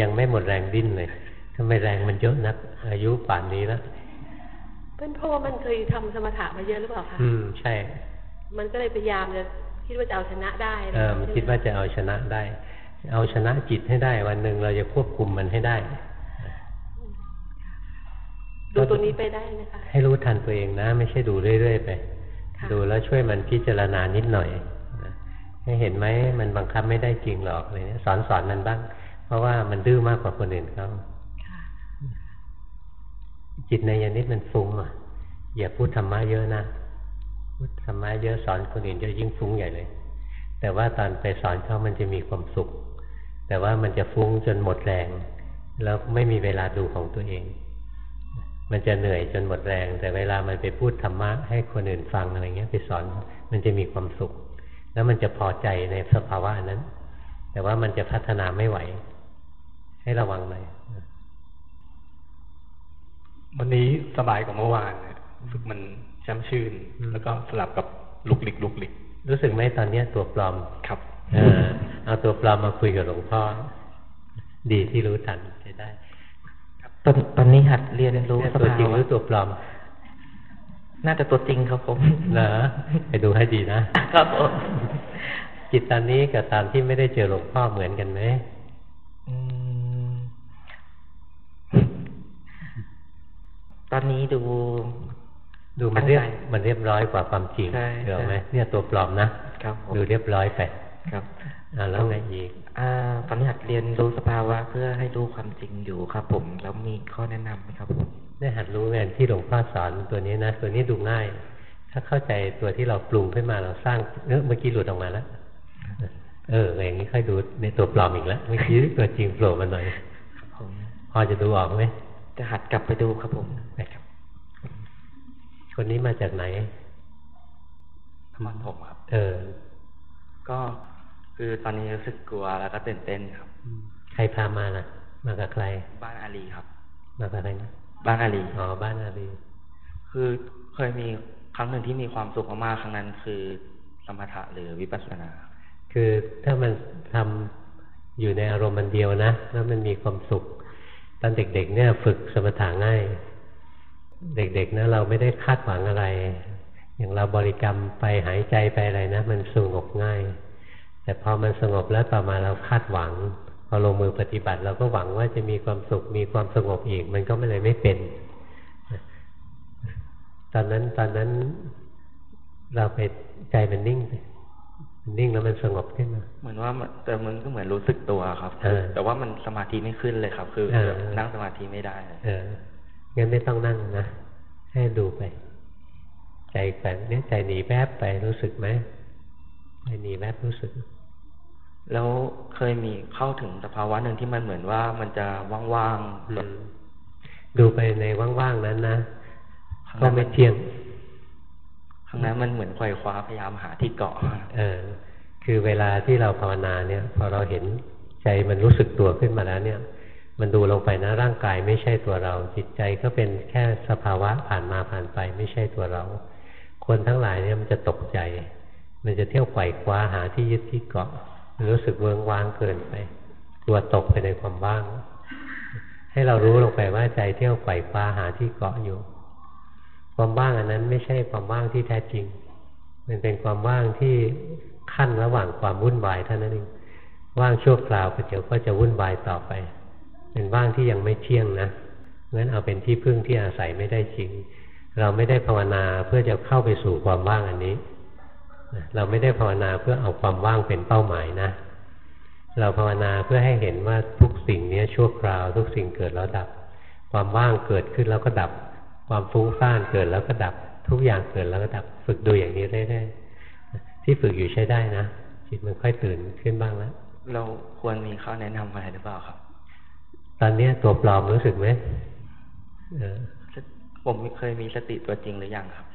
ยังไม่หมดแรงดิ้นเลยทำไมแรงมันเยอะนัก อายุป่านนี้แล้วเป็นเพราะว่ามันเคยทำสมถะมาเยอะหรือเปล่าคะอืมใช่ มันก็เลยพยายามจะ คิดว่าจะเอาชนะได้เออมันคิดว่าจะเอาชนะได้ เอาชนะจิตให้ได้วันหนึ่งเราจะควบคุมมันให้ได้ดูตัวนี้ไปได้นะคะ ให้รู้ทันตัวเองนะ ไม่ใช่ดูเรื่อยๆไป ดูแล้วช่วยมันพิจารณานิดหน่อยให้เห็นไหมมันบังคับไม่ได้จริงหรอกอะไรเนี้ยสอนสอนมันบ้างราะว่ามันดื้อมากกว่าคนอื่นเขาจิตในยานิดมันฟุ้งอะอย่าพูดธรรมะเยอะนะ พูดธรรมะเยอะสอนคนอื่นเยอะยิ่งฟุ้งใหญ่เลย แต่ว่าตอนไปสอนเขามันจะมีความสุข แต่ว่ามันจะฟุ้งจนหมดแรง แล้วไม่มีเวลาดูของตัวเอง มันจะเหนื่อยจนหมดแรง แต่เวลามันไปพูดธรรมะให้คนอื่นฟังอะไรเงี้ยไปสอนมันจะมีความสุข แล้วมันจะพอใจในสภาวะนั้น แต่ว่ามันจะพัฒนาไม่ไหว ให้ระวังหน่อยวันนี้สบายกว่าเมื่อวานรู้สึกมัน ช่ำชื่น แล้วก็สลับกับลุกลิกลุกลิก รู้สึกไหมตอนเนี้ยตัวปลอมครับเออเอาตัวปลอมมาคุยกับหลวงพ่อ ดีที่รู้ทันใช้ได้ตอนตอนนี้หัดเรียนรู้สภาวะตัวจริงหรือตัวปลอม น่าจะตัวจริงครับผมเหรอไปดูให้ดีนะ ครับผมจิตตอนนี้กับตอนที่ไม่ได้เจอหลวงพ่อเหมือนกันไหมตอนนี้ดู ดูมันเรียบมันเรียบร้อยกว่าความจริงเห็นไหมเนี่ยตัวปลอมนะดูเรียบร้อยไปครับอ่าแล้วไงอีกอ่าตอนนี้หัดเรียนรู้สภาวะเพื่อให้รู้ความจริงอยู่ครับ ผมแล้วมีข้อแนะนำไหมครับผมได้หัดรู้แมนที่หลวงพ่อสอนตัวนี้นะตัวนี้ดูง่าย ถ้าเข้าใจตัวที่เราปรุงขึ้นมาเราสร้างเเมื่อกี้หลุดออกมาแล้วเอออย่างนี้ค่อยดูในตัวปลอมอีกแล้วเมื่อกี้ตัวจริงโผล่มาหน่อยพอจะดูออกไหมจะหัดกลับไปดูครับผมนะครับ คนนี้มาจากไหนธรรมถมครับ เออ ก็คือตอนนี้รู้สึกกลัวแล้วก็ตื่นเต้นครับ ใครพามาล่ะ มากับใคร บ้านอาลีครับ มากับใครนะ บ้านอาลี อ๋อ บ้านอาลี คือเคยมีครั้งหนึ่งที่มีความสุขมากๆครั้งนั้น คือสมถะหรือวิปัสสนา คือถ้ามันทำอยู่ในอารมณ์มันเดียวนะ แล้วมันมีความสุข ตอนเด็กๆเนี่ย ฝึกสมถะง่าย เด็กๆนะเราไม่ได้คาดหวังอะไร อย่างเราบริกรรมไปหายใจไปอะไรนะ มันสงบง่าย แต่พอมันสงบแล้วต่อมาเราคาดหวัง พอลงมือปฏิบัติ เราก็หวังว่าจะมีความสุขมีความสงบอีก มันก็ไม่เลยไม่เป็น ตอนนั้นตอนนั้นเราไปใจมันนิ่งไปนิ่งแล้วมันสงบขึ้นมาเหมือนว่าแต่มันก็เหมือนรู้สึกตัวครับแต่ว่ามันสมาธิไม่ขึ้นเลยครับ คือนั่งสมาธิไม่ได้เออ งั้นไม่ต้องนั่งนะ ให้ดูไป ใจแบบนี้ใจหนีแวบไปรู้สึกไหมใจหนีแวบรู้สึก แล้วเคยมีเข้าถึงสภาวะหนึ่งที่มันเหมือนว่ามันจะว่างๆดูไปในว่างๆนั้นนะก็ไม่เที่ยงข้างนั้นมันเหมือนไขว่คว้าพยายามหาที่เกาะเออ คือเวลาที่เราภาวนาเนี่ย พอเราเห็นใจมันรู้สึกตัวขึ้นมาแล้วเนี่ย มันดูลงไปนะร่างกายไม่ใช่ตัวเรา จิตใจก็เป็นแค่สภาวะผ่านมาผ่านไปไม่ใช่ตัวเรา คนทั้งหลายเนี่ยมันจะตกใจ มันจะเที่ยวไขว่คว้าหาที่ยึดที่เกาะ รู้สึกเวิงว่างเกินไปกลัวตกไปในความว่าง ให้เรารู้ลงไปว่าใจเที่ยวไขว่คว้าหาที่เกาะอยู่ ความว่างอันนั้นไม่ใช่ความว่างที่แท้จริง มันเป็นความว่างที่ขั้นระหว่างความวุ่นวายเท่านั้นเองว่างชั่วคราวเดี๋ยวก็จะวุ่นวายต่อไป เป็นว่างที่ยังไม่เที่ยงนะงั้นเอาเป็นที่พึ่งที่อาศัยไม่ได้จริง เราไม่ได้ภาวนาเพื่อจะเข้าไปสู่ความว่างอันนี้ เราไม่ได้ภาวนาเพื่อเอาความว่างเป็นเป้าหมายนะ เราภาวนาเพื่อให้เห็นว่าทุกสิ่งนี้ชั่วคราว ทุกสิ่งเกิดแล้วดับ ความว่างเกิดขึ้นแล้วก็ดับ ความฟุ้งซ่านเกิดแล้วก็ดับ ทุกอย่างเกิดแล้วก็ดับ ฝึกดูอย่างนี้เรื่อยๆที่ฝึกอยู่ใช้ได้นะจิตมันค่อยตื่นขึ้นบ้างแล้วเราควรมีข้อแนะนำอะไรหรือเปล่าครับ ตอนนี้ตัวปลอมรู้สึกไหมผมเคยมีสติตัวจริงหรือยังครับ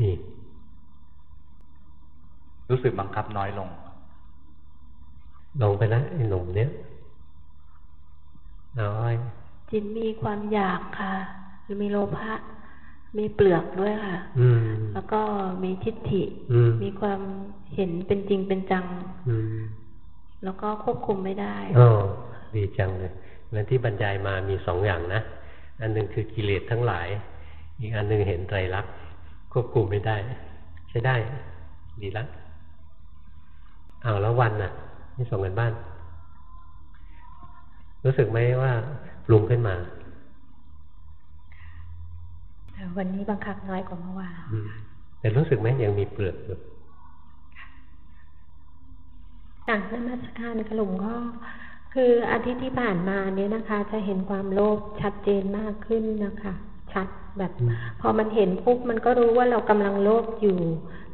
นี่รู้สึกบังคับน้อยลง ลงไปแล้วไอ้หนุ่มเนี้ยน้อยจิตมีความอยากค่ะจะมีโลภะมีเปลือกด้วยค่ะแล้วก็มีทิฏฐิมีความเห็นเป็นจริงเป็นจังแล้วก็ควบคุมไม่ได้อ๋อดีจังเลย เรื่องที่บรรยายมามีสองอย่างนะ อันหนึ่งคือกิเลสทั้งหลาย อีกอันหนึ่งเห็นไตรลักษณ์ควบคุมไม่ได้ ใช้ได้ดีละเอาแล้ววันน่ะนี่ส่งกันบ้าน รู้สึกไหมว่าปรุงขึ้นมาวันนี้บังคับน้อยกว่าเมื่อวานแต่รู้สึกไหมยังมีเปลือกอยู่ต่างนมัสการกระหลุมก็ คืออาทิตย์ที่ผ่านมาเนี้ยนะคะ จะเห็นความโลภชัดเจนมากขึ้นนะคะ ชัดแบบ พอมันเห็นปุ๊บมันก็รู้ว่าเรากำลังโลภอยู่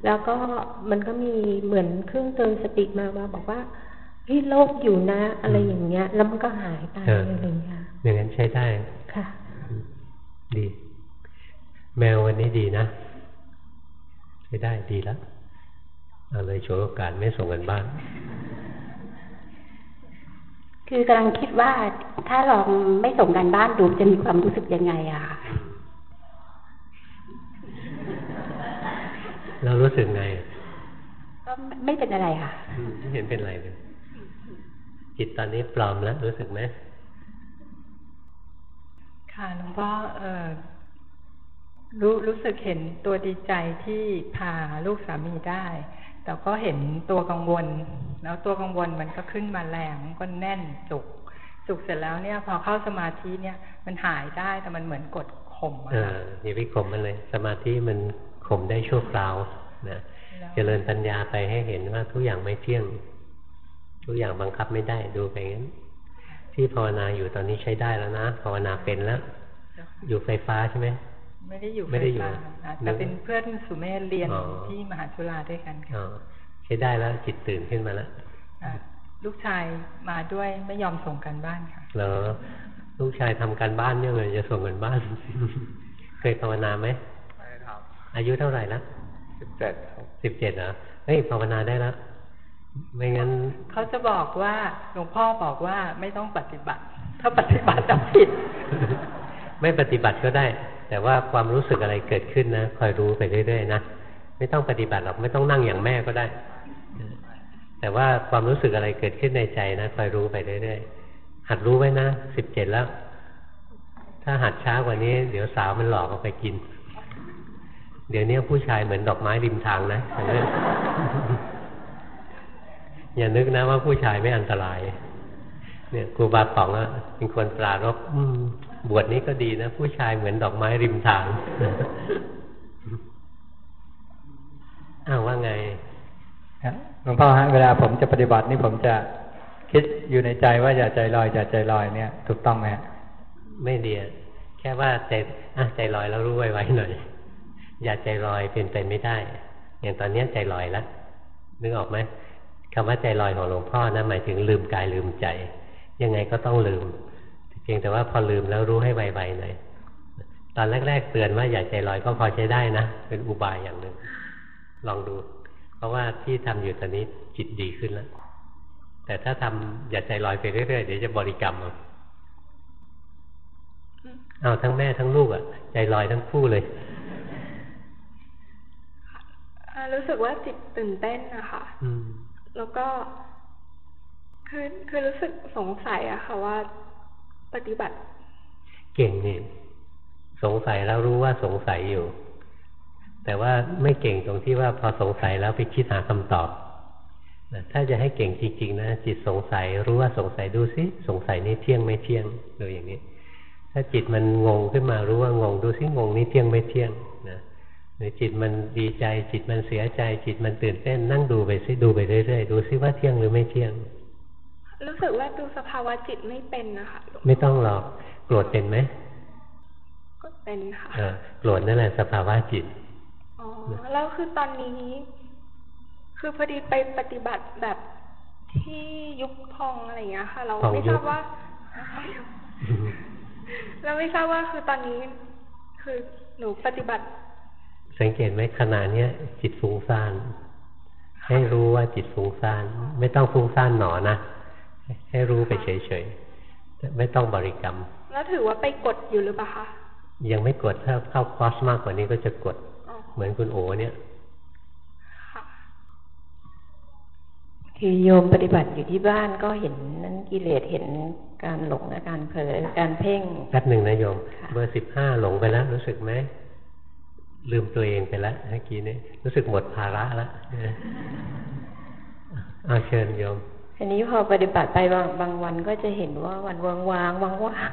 แล้วก็มันก็มีเหมือนเครื่องเตือนสติมาว่าบอกว่าเฮ้ยโลกอยู่นะ อะไรอย่างเงี้ย แล้วมันก็หายไปอะไรอย่างเงี้ยอย่างนั้นใช้ได้ค่ะ ดี แมววันนี้ดีนะใช้ได้ดีแล้วเอาเลยโชว์โอกาสไม่ส่งกันบ้าน คือกำลังคิดว่าถ้าเราไม่ส่งกันบ้านดูจะมีความรู้สึกยังไงอะเรารู้สึกไงก็ไม่เป็นอะไรค่ะไม่เห็นเป็นไรเลยจิตตอนนี้ปลอมแล้วรู้สึกไหมค่ะหลวงพ่อเออรู้รู้สึกเห็นตัวดีใจที่พาลูกสามีได้ แต่ก็เห็นตัวกังวล แล้วตัวกังวลมันก็ขึ้นมาแรงก็แน่นจุกจุกเสร็จแล้วเนี่ย พอเข้าสมาธิเนี่ย มันหายได้แต่มันเหมือนกดข่มอะอย่าไปข่มมันเลย สมาธิมันข่มได้ชั่วคราวนะเจริญปัญญาไปให้เห็นว่าทุกอย่างไม่เที่ยง ทุกอย่างบังคับไม่ได้ดูไปงั้น ที่ภาวนาอยู่ตอนนี้ใช้ได้แล้วนะภาวนาเป็นแล้ว อยู่ไฟฟ้าใช่ไหม ไม่ได้อยู่ไม่ได้อยู่แต่เป็นเพื่อนสุเมธเรียนที่มหาจุฬาด้วยกันค่ะใช้ได้แล้วจิตตื่นขึ้นมาแล้วลูกชายมาด้วยไม่ยอมส่งกันบ้านค่ะเหรอลูกชายทำการบ้านยังไงจะส่งกันบ้าน เคยภาวนาไหมไม่ทำอายุเท่าไหร่แล้วสิบเจ็ดสิบเจ็ดเหรอเฮ้ยภาวนาได้แล้วไม่งั้นเขาจะบอกว่าหลวงพ่อบอกว่าไม่ต้องปฏิบัติ ถ้าปฏิบัติจะผิด ไม่ปฏิบัติก็ได้ แต่ว่าความรู้สึกอะไรเกิดขึ้นนะคอยรู้ไปเรื่อยๆนะไม่ต้องปฏิบัติหรอกไม่ต้องนั่งอย่างแม่ก็ได้ แต่ว่าความรู้สึกอะไรเกิดขึ้นในใจนะคอยรู้ไปเรื่อยๆหัดรู้ไว้นะสิบเจ็ดแล้ว ถ้าหัดช้ากว่านี้ เดี๋ยวสาวมันหลอกเอาไปกิน เดี๋ยวนี้ผู้ชายเหมือนดอกไม้ริมทางนะอย่านึกนะว่าผู้ชายไม่อันตราย เนี่ยครูบาตองอะเป็นคนปรารบ บวชนี้ก็ดีนะ ผู้ชายเหมือนดอกไม้ริมทางอ้าวว่าไงหลวงพ่อฮะเวลาผมจะปฏิบัตินี่ผมจะคิดอยู่ในใจว่าอย่าใจลอยอย่าใจลอยเนี่ย ถูกต้องไหมไม่ดีแค่ว่าใจอะใจลอยแล้วรู้ไว้ไว้หน่อยอย่าใจลอยเป็นไปไม่ได้ อย่างตอนนี้ใจลอยแล้วนึกออกไหมคำว่าใจลอยของหลวงพ่อนะหมายถึงลืมกายลืมใจ ยังไงก็ต้องลืม พียงแต่ว่าพอลืมแล้วรู้ให้ไวๆหน่อยตอนแรก ๆ เตือนว่าอย่าใจลอยก็พอใช้ได้นะ เป็นอุบายอย่างหนึ่งลองดู เพราะว่าที่ทำอยู่ตอนนี้จิตดีขึ้นแล้ว แต่ถ้าทำอย่าใจลอยไปเรื่อยๆเดี๋ยวจะบริกรรมเอาเอาทั้งแม่ทั้งลูกอะใจลอยทั้งคู่เลยรู้สึกว่าจิตตื่นเต้นนะคะแล้วก็คือคือรู้สึกสงสัยอะค่ะว่า ปฏิบัติ เก่งนี่สงสัยแล้วรู้ว่าสงสัยอยู่ แต่ว่าไม่เก่งตรงที่ว่าพอสงสัยแล้วไปคิดหาคำตอบถ้าจะให้เก่งจริงๆนะจิตสงสัย รู้ว่าสงสัยดูซิสงสัยนี่เที่ยงไม่เที่ยงดูอย่างนี้ ถ้าจิตมันงงขึ้นมารู้ว่างง ดูซิงงนี่เที่ยงไม่เที่ยงนะหรือจิตมันดีใจ จิตมันเสียใจ จิตมันตื่นเต้นนั่งดูไปซิดูไปเรื่อยๆดูซิว่าเที่ยงหรือไม่เที่ยง รู้สึกว่าดูสภาวะจิตไม่เป็นนะคะไม่ต้องหรอกโกรธเป็นไหมก็เป็นค่ะโกรธนั่นแหละสภาวะจิตอ๋อแล้วคือตอนนี้ คือพอดีไปปฏิบัติแบบที่ยุบพองอะไรอย่างเงี้ยค่ะ เราไม่ทราบว่าเราไม่ทราบว่าคือตอนนี้ คือหนูปฏิบัติ สังเกตไหมขณะเนี้ยจิตฟุ้งซ่านให้รู้ว่าจิตฟุ้งซ่านไม่ต้องฟุ้งซ่านหนอนะ ให้รู้ไปเฉยๆไม่ต้องบริกรรม แล้วถือว่าไปกดอยู่หรือเปล่าคะยังไม่กดถ้าเข้าคอสมากกว่านี้ก็จะกด เหมือนคุณโอเนี่ยคือโยมปฏิบัติอยู่ที่บ้านก็เห็นนั้นกิเลสเห็นการหลงและการเผลอการเพ่งแป๊บหนึ่งนะโยม เบอร์สิบห้าหลงไปแล้ว รู้สึกไหมลืมตัวเองไปแล้วเมื่อกี้นี้รู้สึกหมดภาระแล้วเอาเชิญโยม อันนี้พอปฏิบัติไปบางบางวันก็จะเห็นว่าวันเวิงวางว่างว่าง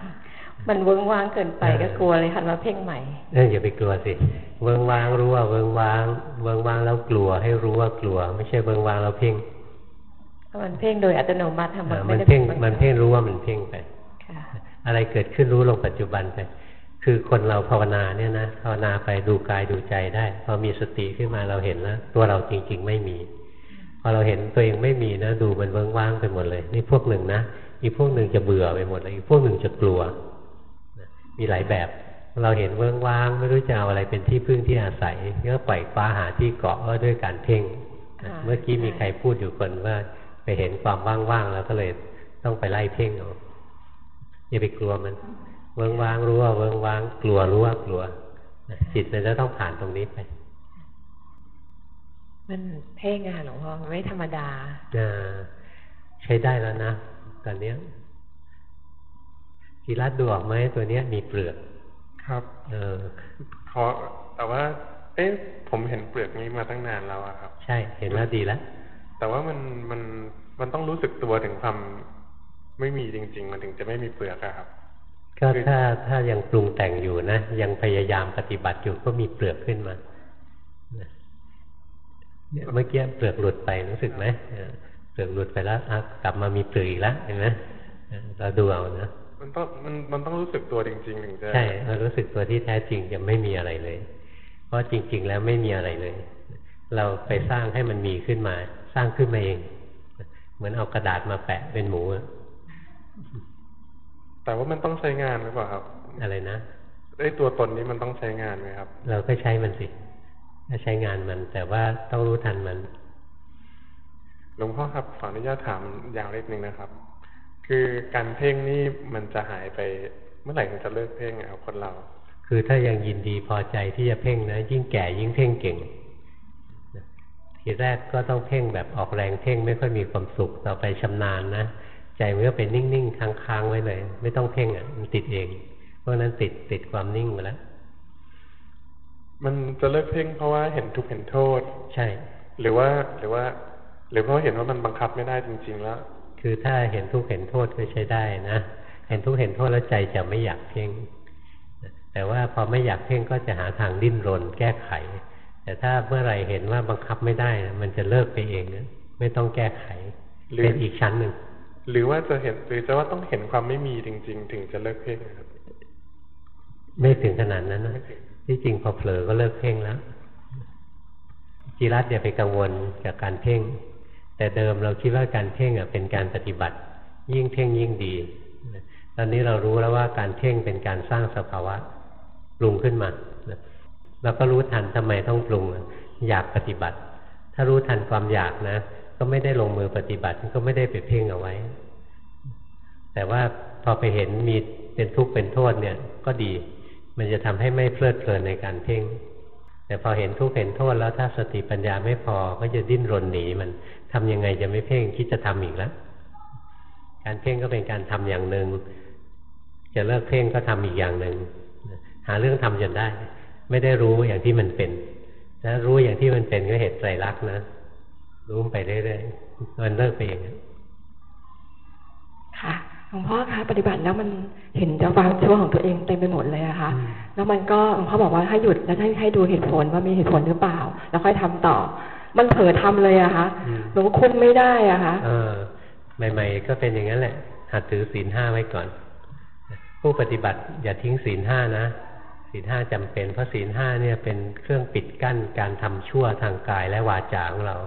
มันเวิงวางเกินไปก็กลัวเลยค่ะมาเพ่งใหม่เอออย่าไปกลัวสิ เวิงวางรู้ว่าเวิงวาง เวิงวางแล้วกลัว ให้รู้ว่ากลัว ไม่ใช่เวิงวางแล้วเพ่งมันเพ่งโดยอัตโนมัติทำมันไม่ได้เพ่งมันเพ่งรู้ว่ามันเพ่งไปอะไรเกิดขึ้นรู้ลงปัจจุบันไป คือคนเราภาวนาเนี่ยนะภาวนาไปดูกายดูใจได้ พอมีสติขึ้นมาเราเห็นแล้วตัวเราจริง ๆ ไม่มีพพ อเราเห็นตัวเองไม่มีนะ ดูมันเวิ้งว่างไปหมดเลย นี่พวกหนึ่งนะอีกพวกหนึ่งจะเบื่อไปหมดเลยอีกพวกหนึ่งจะกลัวมีหลายแบบ เราเห็นเวิ้งว่างไม่รู้จะเอาอะไรเป็นที่พึ่งที่อาศัยก็ปล่อยคว้าหาที่เกาะก็ด้วยการเพ่งเมื่อกี้มีใครพูดอยู่คนว่าไปเห็นความว่างๆแล้วก็เลยต้องไปไล่เพ่งเอาอย่าไปกลัวมันเวิ้งว่างรู้ว่าเวิ้งว่างกลัวรู้ว่ากลัวจิตมันจะต้องผ่านตรงนี้ไป มันเพ่งอะหลวงพ่อไม่ธรรมดาใช้ได้แล้วนะตอนนี้กีรัดดูออกไหมตัวเนี้ยมีเปลือก ครับ เออขอแต่ว่า เอ๊ะผมเห็นเปลือกนี้มาตั้งนานแล้วอะครับ ใช่เห็นแล้วดีแล้วแต่ว่ามันมันมันต้องรู้สึกตัวถึงความไม่มีจริง ๆ มันถึงจะไม่มีเปลือกอะครับ ก็ถ้าถ้ายังปรุงแต่งอยู่นะยังพยายามปฏิบัติอยู่ก็มีเปลือกขึ้นมา เมื่อกี้เปลือกหลุดไปรู้สึกไหมเปลือกหลุดไปแล้วกลับมามีเปลือกอีกแล้วเห็นไหมเราดูเอานะมันต้องมันมันต้องรู้สึกตัวจริงๆถึงจะใช่เรารู้สึกตัวที่แท้จริงจะไม่มีอะไรเลย เพราะจริง ๆ แล้วไม่มีอะไรเลย เราไปสร้างให้มันมีขึ้นมา สร้างขึ้นมาเอง เหมือนเอากระดาษมาแปะเป็นหมูแต่ว่ามันต้องใช้งานหรือเปล่าครับ อะไรนะไอ้ตัวตนนี้มันต้องใช้งานไหมครับ เราก็ใช้มันสิ ใช้งานมัน แต่ว่าต้องรู้ทันมัน หลวงพ่อครับขออนุญาตถามอย่างเล็กนึงนะครับ คือการเพ่งนี่มันจะหายไปเมื่อไหร่ถึงจะเลิกเพ่งครับคนเรา คือถ้ายังยินดีพอใจที่จะเพ่งนะ ยิ่งแก่ยิ่งเพ่งเก่งทีแรกก็ต้องเพ่งแบบออกแรงเพ่งไม่ค่อยมีความสุขต่อไปชำนาญนะใจมันก็เป็นนิ่งๆค้างๆไว้เลย ไม่ต้องเพ่งอะมันติดเอง เพราะนั้นติดติดความนิ่งมาแล้ว มันจะเลิกเพ่งเพราะว่าเห็นทุกข์เห็นโทษ ใช่ หรือว่าหรือว่า หรือเพราะเห็นว่ามันบังคับไม่ได้จริง ๆ แล้ว คือถ้าเห็นทุกข์เห็นโทษก็ใช้ได้นะเห็นทุกข์เห็นโทษแล้วใจจะไม่อยากเพ่งแต่ว่าพอไม่อยากเพ่งก็จะหาทางดิ้นรนแก้ไข แต่ถ้าเมื่อไรเห็นว่าบังคับไม่ได้ มันจะเลิกไปเองนะไม่ต้องแก้ไขเป็นอีกชั้นหนึ่งหรือว่าจะเห็นหรือจะว่าต้องเห็นความไม่มีจริง ๆ ถึงจะเลิกเพ่งครับ ไม่ถึงขนาดนั้นนะ ที่จริงพอเผลอก็เลิกเพ่งแล้วจิรัตอย่าไปกังวลกับการเพ่ง แต่เดิมเราคิดว่าการเพ่งอะเป็นการปฏิบัติ ยิ่งเพ่งยิ่งดี ตอนนี้เรารู้แล้วว่าการเพ่งเป็นการสร้างสภาวะปรุงขึ้นมาเราก็รู้ทันทำไมต้องปรุง อยากปฏิบัติ ถ้ารู้ทันความอยากนะ ก็ไม่ได้ลงมือปฏิบัติก็ไม่ได้ไปเพ่งเอาไว้ แต่ว่าพอไปเห็นมีเป็นทุกข์เป็นโทษเนี่ยก็ดี มันจะทำให้ไม่เพลิดเพลินในการเพ่ง แต่พอเห็นทุกข์เห็นโทษแล้วถ้าสติปัญญาไม่พอก็จะดิ้นรนหนีมันทำยังไงจะไม่เพ่งคิดจะทำอีกแล้ว การเพ่งก็เป็นการทำอย่างหนึ่ง จะเลิกเพ่งก็ทำอีกอย่างหนึ่ง หาเรื่องทำจนได้ ไม่ได้รู้อย่างที่มันเป็น ถ้ารู้อย่างที่มันเป็นก็เหตุใจรักนะ รู้ไปเรื่อยๆมันเลิกไปเองค่ะ ลวงพ่อคะปฏิบัติแล้วมันเห็นจะวางชั่วของตัวเองเต็มไปหมดเลยอะคะแล้วมันก็หลวงพ่อบอกว่าให้หยุดแล้วให้ให้ดูเหตุผลว่ามีเหตุผลหรือเปล่า แล้วค่อยทำต่อ มันเผลอทำเลยอะคะหลวงคุมไม่ได้อะคะเออใหม่ๆก็เป็นอย่างนั้นแหละหัดถือศีลห้าไว้ก่อน ผู้ปฏิบัติอย่าทิ้งศีลห้านะศีลห้าจำเป็นเพราะศีลห้าเนี่ยเป็นเครื่องปิดกั้นการทำชั่วทางกายและวาจาของเรา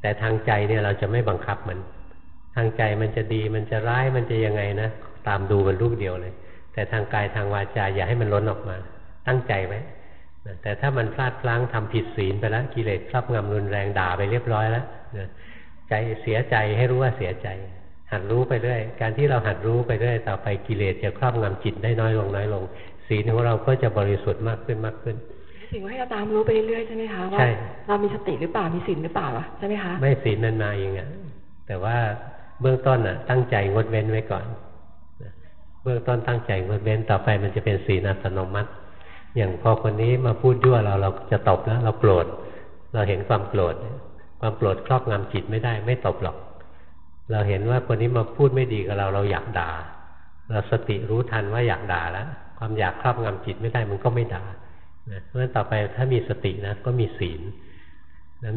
แต่ทางใจเนี่ยเราจะไม่บังคับมัน ทางใจมันจะดีมันจะร้ายมันจะยังไงนะตามดูมันลูกเดียวเลย แต่ทางกายทางวาจาอย่าให้มันล้นออกมา ตั้งใจไว้แต่ถ้ามันพลาดพลั้งทำผิดศีลไปแล้วกิเลสครอบงำรุนแรงด่าไปเรียบร้อยแล้วใจเสียใจให้รู้ว่าเสียใจ หัดรู้ไปเรื่อยการที่เราหัดรู้ไปเรื่อยต่อไปกิเลสจะครอบงำจิตได้น้อยลงน้อยลง ศีลของเราก็จะบริสุทธิ์มากขึ้นมากขึ้นสิ่งว่าให้เราตามรู้ไปเรื่อยใช่ไหมคะว่าเรามีสติหรือเปล่ามีศีลหรือเปล่าใช่ไหมคะไม่ศีลนันมาเองอะแต่ว่า เบื้องต้นอะ ตั้งใจงดเว้นไว้ก่อนเบื้องต้นตั้งใจงดเว้นต่อไปมันจะเป็นศีลอัตโนมัติ อย่างพอคนนี้มาพูดยั่วเราเราจะตบแล้ว เราโกรธเราเห็นความโกรธความโกรธครอบงำจิตไม่ได้ ไม่ตบหรอก เราเห็นว่าคนนี้มาพูดไม่ดีกับเราเราอยากด่า เราสติรู้ทันว่าอยากด่าแล้วความอยากครอบงำจิตไม่ได้มันก็ไม่ด่าเพราะฉะนั้นต่อไปถ้ามีสตินะก็มีศีล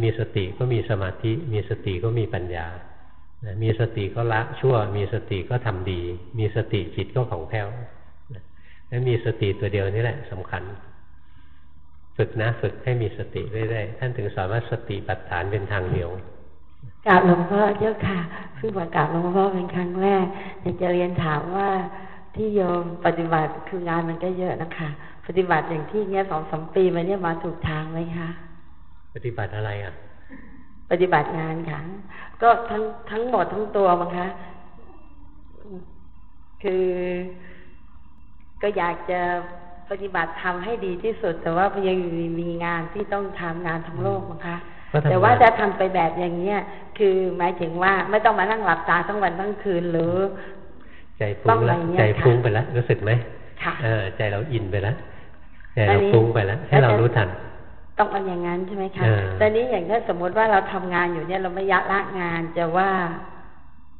มีสติก็มีสมาธิ มีสติก็มีปัญญา มีสติก็ละชั่ว มีสติก็ทำดี มีสติจิตก็ของแผ้วนั้นมีสติตัวเดียวนี่แหละสำคัญ ฝึกนะฝึกให้มีสติเรื่อยๆท่านถึงสอนว่าสติปัฏฐานเป็นทางเดียวกราบหลวงพ่อเจ้าค่ะเพิ่งมากราบหลวงพ่อเป็นครั้งแรกอยากจะเรียนถามว่าที่โยมปฏิบัติคืองานมันก็เยอะนะคะ ปฏิบัติอย่างที่เนี้ยสองสามปีมาเนี้ยมาถูกทางไหมคะ ปฏิบัติอะไรอะ ปฏิบัติงานค่ะ ก็ทั้งทั้งหมดทั้งตัวมั้งคะ คือก็อยากจะปฏิบัติทำให้ดีที่สุด แต่ว่ายังมีงานที่ต้องทำงานทั้งโลกนะคะ แต่ว่าจะทำไปแบบอย่างเนี้ยคือหมายถึงว่าไม่ต้องมานั่งหลับตาทั้งวันทั้งคืนหรือ ใจฟุ้งแล้วใจฟุ้งไปแล้วรู้สึกไหมค่ะเออใจเราอินไปแล้วใจเราฟุ้งไปแล้วให้เรารู้ทัน ต้องเอาอย่างนั้นใช่ไหมคะแต่นี้อย่างถ้าสมมติว่าเราทำงานอยู่เนี่ยเราไม่ยักละงานจะว่า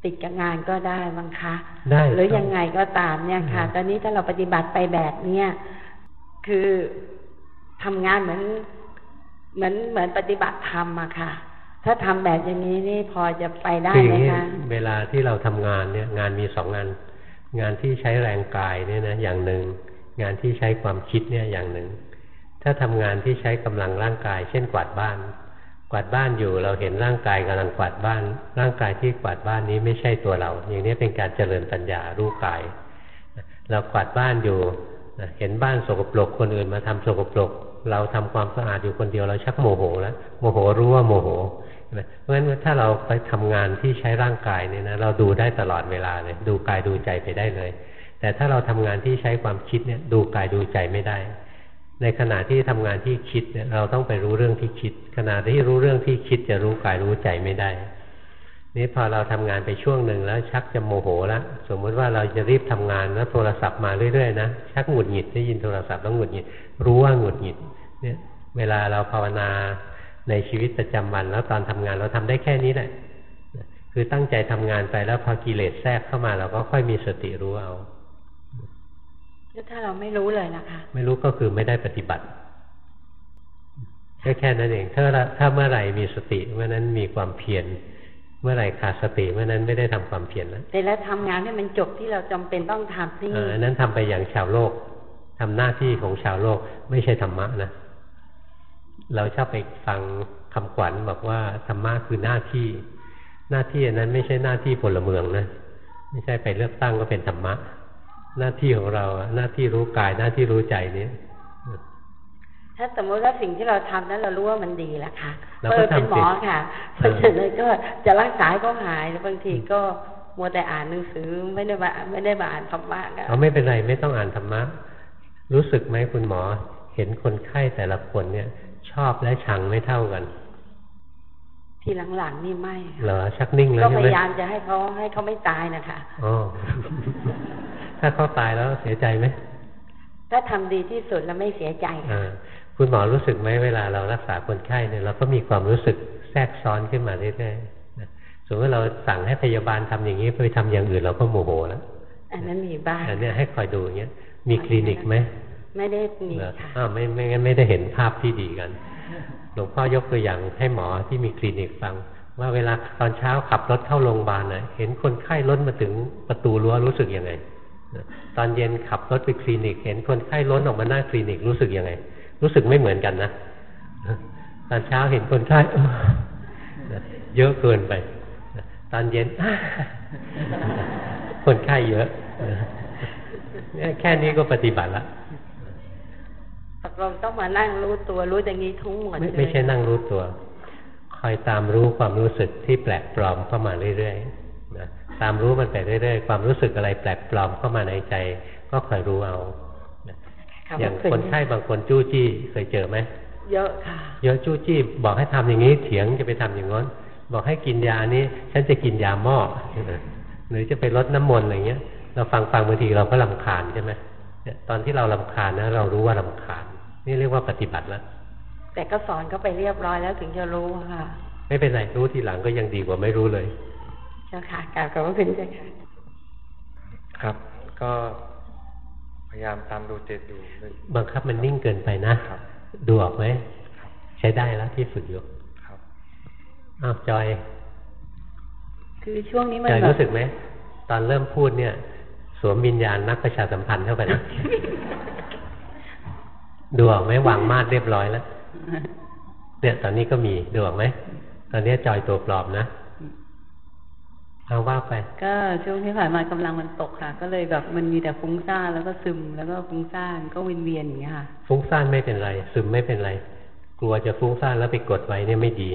ติดกับงานก็ได้บังคะได้หรือยังไงก็ตามเนี่ยค่ะ ตอนนี้ถ้าเราปฏิบัติไปแบบเนี้ยคือทำงานเหมือนเหมือนเหมือนปฏิบัติธรรมอะค่ะ ถ้าทำแบบอย่างนี้นี่พอจะไปได้ไหมคะเวลาที่เราทำงานเนี่ย งานมีสองงาน งานที่ใช้แรงกายเนี่ยนะอย่างหนึ่งงานที่ใช้ความคิดเนี่ยอย่างหนึ่ง ถ้าทำงานที่ใช้กำลังร่างกาย เช่นกวาดบ้าน กวาดบ้านอยู่เราเห็นร่างกายกำลังกวาดบ้าน ร่างกายที่กวาดบ้านนี้ไม่ใช่ตัวเรา อย่างนี้เป็นการเจริญปัญญารู้กาย เรากวาดบ้านอยู่เห็นบ้านสกปรกคนอื่นมาทำสกปรกเราทำความสะอาดอยู่คนเดียวเราชักโมโหแล้วโมโหรู้ว่าโมโหเพราะฉะนั้นถ้าเราไปทำงานที่ใช้ร่างกายเนี่ยนะเราดูได้ตลอดเวลาเลยดูกายดูใจไปได้เลย แต่ถ้าเราทำงานที่ใช้ความคิดเนี่ยดูกายดูใจไม่ได้ ในขณะที่ทำงานที่คิดเนี่ยเราต้องไปรู้เรื่องที่คิด ขณะที่รู้เรื่องที่คิดจะรู้กายรู้ใจไม่ได้นี่พอเราทำงานไปช่วงหนึ่งแล้วชักจะโมโหแล้วสมมติว่าเราจะรีบทำงานแล้วโทรศัพท์มาเรื่อยๆนะชักหงุดหงิดได้ยินโทรศัพท์แล้วหงุดหงิด รู้ว่าหงุดหงิด เนี่ย เวลาเราภาวนาในชีวิตประจำวันแล้วตอนทำงานเราทำได้แค่นี้แหละคือตั้งใจทำงานไปแล้วพอกิเลสแทรกเข้ามาเราก็ค่อยมีสติรู้เอา ถ้าเราไม่รู้เลยนะคะ ไม่รู้ก็คือไม่ได้ปฏิบัติแค่แค่นั้นเอง ถ้าถ้าเมื่อไหร่มีสติเมื่อนั้นมีความเพียรเมื่อไหร่ขาดสติเมื่อนั้นไม่ได้ทำความเพียรแล้วแต่แล้วทำงานให้มันจบที่เราจำเป็นต้องทำที่อันนั้นทำไปอย่างชาวโลกทำหน้าที่ของชาวโลก ไม่ใช่ธรรมะนะเราชอบไปฟังคำขวัญบอกว่าธรรมะคือหน้าที่ หน้าที่อันนั้นไม่ใช่หน้าที่พลเมืองนะไม่ใช่ไปเลือกตั้งก็เป็นธรรมะ หน้าที่ของเราหน้าที่รู้กายหน้าที่รู้ใจนี้ถ้าสมมติว่าสิ่งที่เราทำนั้นเรารู้ว่ามันดีแล้วค่ะเออเป็นหมอค่ะเพราะฉะนั้นก็จะรักษาก็หายบางทีก็มัวแต่อ่านหนังสือไม่ได้มาไม่ได้มาอ่านธรรมะกันเอาไม่เป็นไรไม่ต้องอ่านธรรมะรู้สึกไหมคุณหมอ เห็นคนไข้แต่ละคนเนี่ย ชอบและชังไม่เท่ากันทีหลังๆนี่ไม่เหรอชักนิ่งแล้วก็พยายามจะให้เขาให้เขาไม่ตายนะคะอ๋อ ถ้าเขาตายแล้วเสียใจไหมถ้าทำดีที่สุดแล้วไม่เสียใจค่ะคุณหมอรู้สึกไหมเวลาเรารักษาคนไข้เนี่ยเราก็มีความรู้สึกแทรกซ้อนขึ้นมาเรื่อยๆสมมติเราสั่งให้พยาบาลทำอย่างนี้ไปทำอย่างอื่นเราก็โมโหแล้วอันนั้นมีบ้างอันนี้ให้คอยดูอย่างเงี้ยมีคลินิกไหมไม่ได้มีค่ะอ้าวไม่ไม่งั้นไม่ได้เห็นภาพที่ดีกันหลวงพ่อยกตัวอย่างให้หมอที่มีคลินิกฟัง ว่าเวลาตอนเช้าขับรถเข้าโรงพยาบาลนะเห็นคนไข้ล้นมาถึงประตูรั้วรู้สึกยังไง ตอนเย็นขับรถไปคลินิก เห็นคนไข้ล้นออกมาหน้าคลินิกรู้สึกยังไง รู้สึกไม่เหมือนกันนะตอนเช้าเห็นคนไข้เยอะเกินไป ตอนเย็นคนไข้เยอะแค่นี้ก็ปฏิบัติละเราต้องมานั่งรู้ตัวรู้อย่างนี้ทั้งหมดไม่ไม่ใช่นั่งรู้ตัว คอยตามรู้ความรู้สึกที่แปลกปลอมเข้ามาเรื่อยๆนะ ตามรู้มันไปเรื่อยๆ ความรู้สึกอะไรแปลกปลอมเข้ามาในใจ ก็คอยรู้เอา อย่างคนไข้บางคนจู้จี้เคยเจอไหม เยอะค่ะ เยอะจู้จี้ บอกให้ทำอย่างนี้เถียงจะไปทำอย่างนั้น บอกให้กินยานี้ ฉันจะกินยาหม้อหรือจะไปลดน้ำมนต์อะไรเงี้ย เราฟังฟังบางทีเราก็ลำคาญใช่ไหมตอนที่เราลำคาญนะ เรารู้ว่าลำคาญ นี่เรียกว่าปฏิบัติแล้ว แต่ก็สอนเขาไปเรียบร้อยแล้วถึงจะรู้ค่ะ ไม่เป็นไรรู้ทีหลังก็ยังดีกว่าไม่รู้เลย เจ้าค่ะกล่าวกับว่าเป็นเจ้าค่ะ ครับ ก็พยายามตามดูเจตอยู่บังคับมันนิ่งเกินไปนะดูออกไหมใช้ได้แล้วที่ฝึกอยู่ครับอ้าวจอย คือช่วงนี้มันจอยรู้สึกไหมตอนเริ่มพูดเนี่ย สวมวิญญาณนักประชาสัมพันธ์เข้าไปนะดูออกไหมวางมาดเรียบร้อยแล้วเนี่ย ตอนนี้ก็มีดูออกไหมตอนนี้จอยตัวปลอมนะ เอาว่าไป ก็ช่วงที่ผ่านมากำลังมันตกค่ะ ก็เลยแบบมันมีแต่ฟุ้งซ่านแล้วก็ซึมแล้วก็ฟุ้งซ่านก็วินเวียนอย่างเงี้ยค่ะ ฟุ้งซ่านไม่เป็นไร ซึมไม่เป็นไร กลัวจะฟุ้งซ่านแล้วไปกดไว้เนี่ยไม่ดี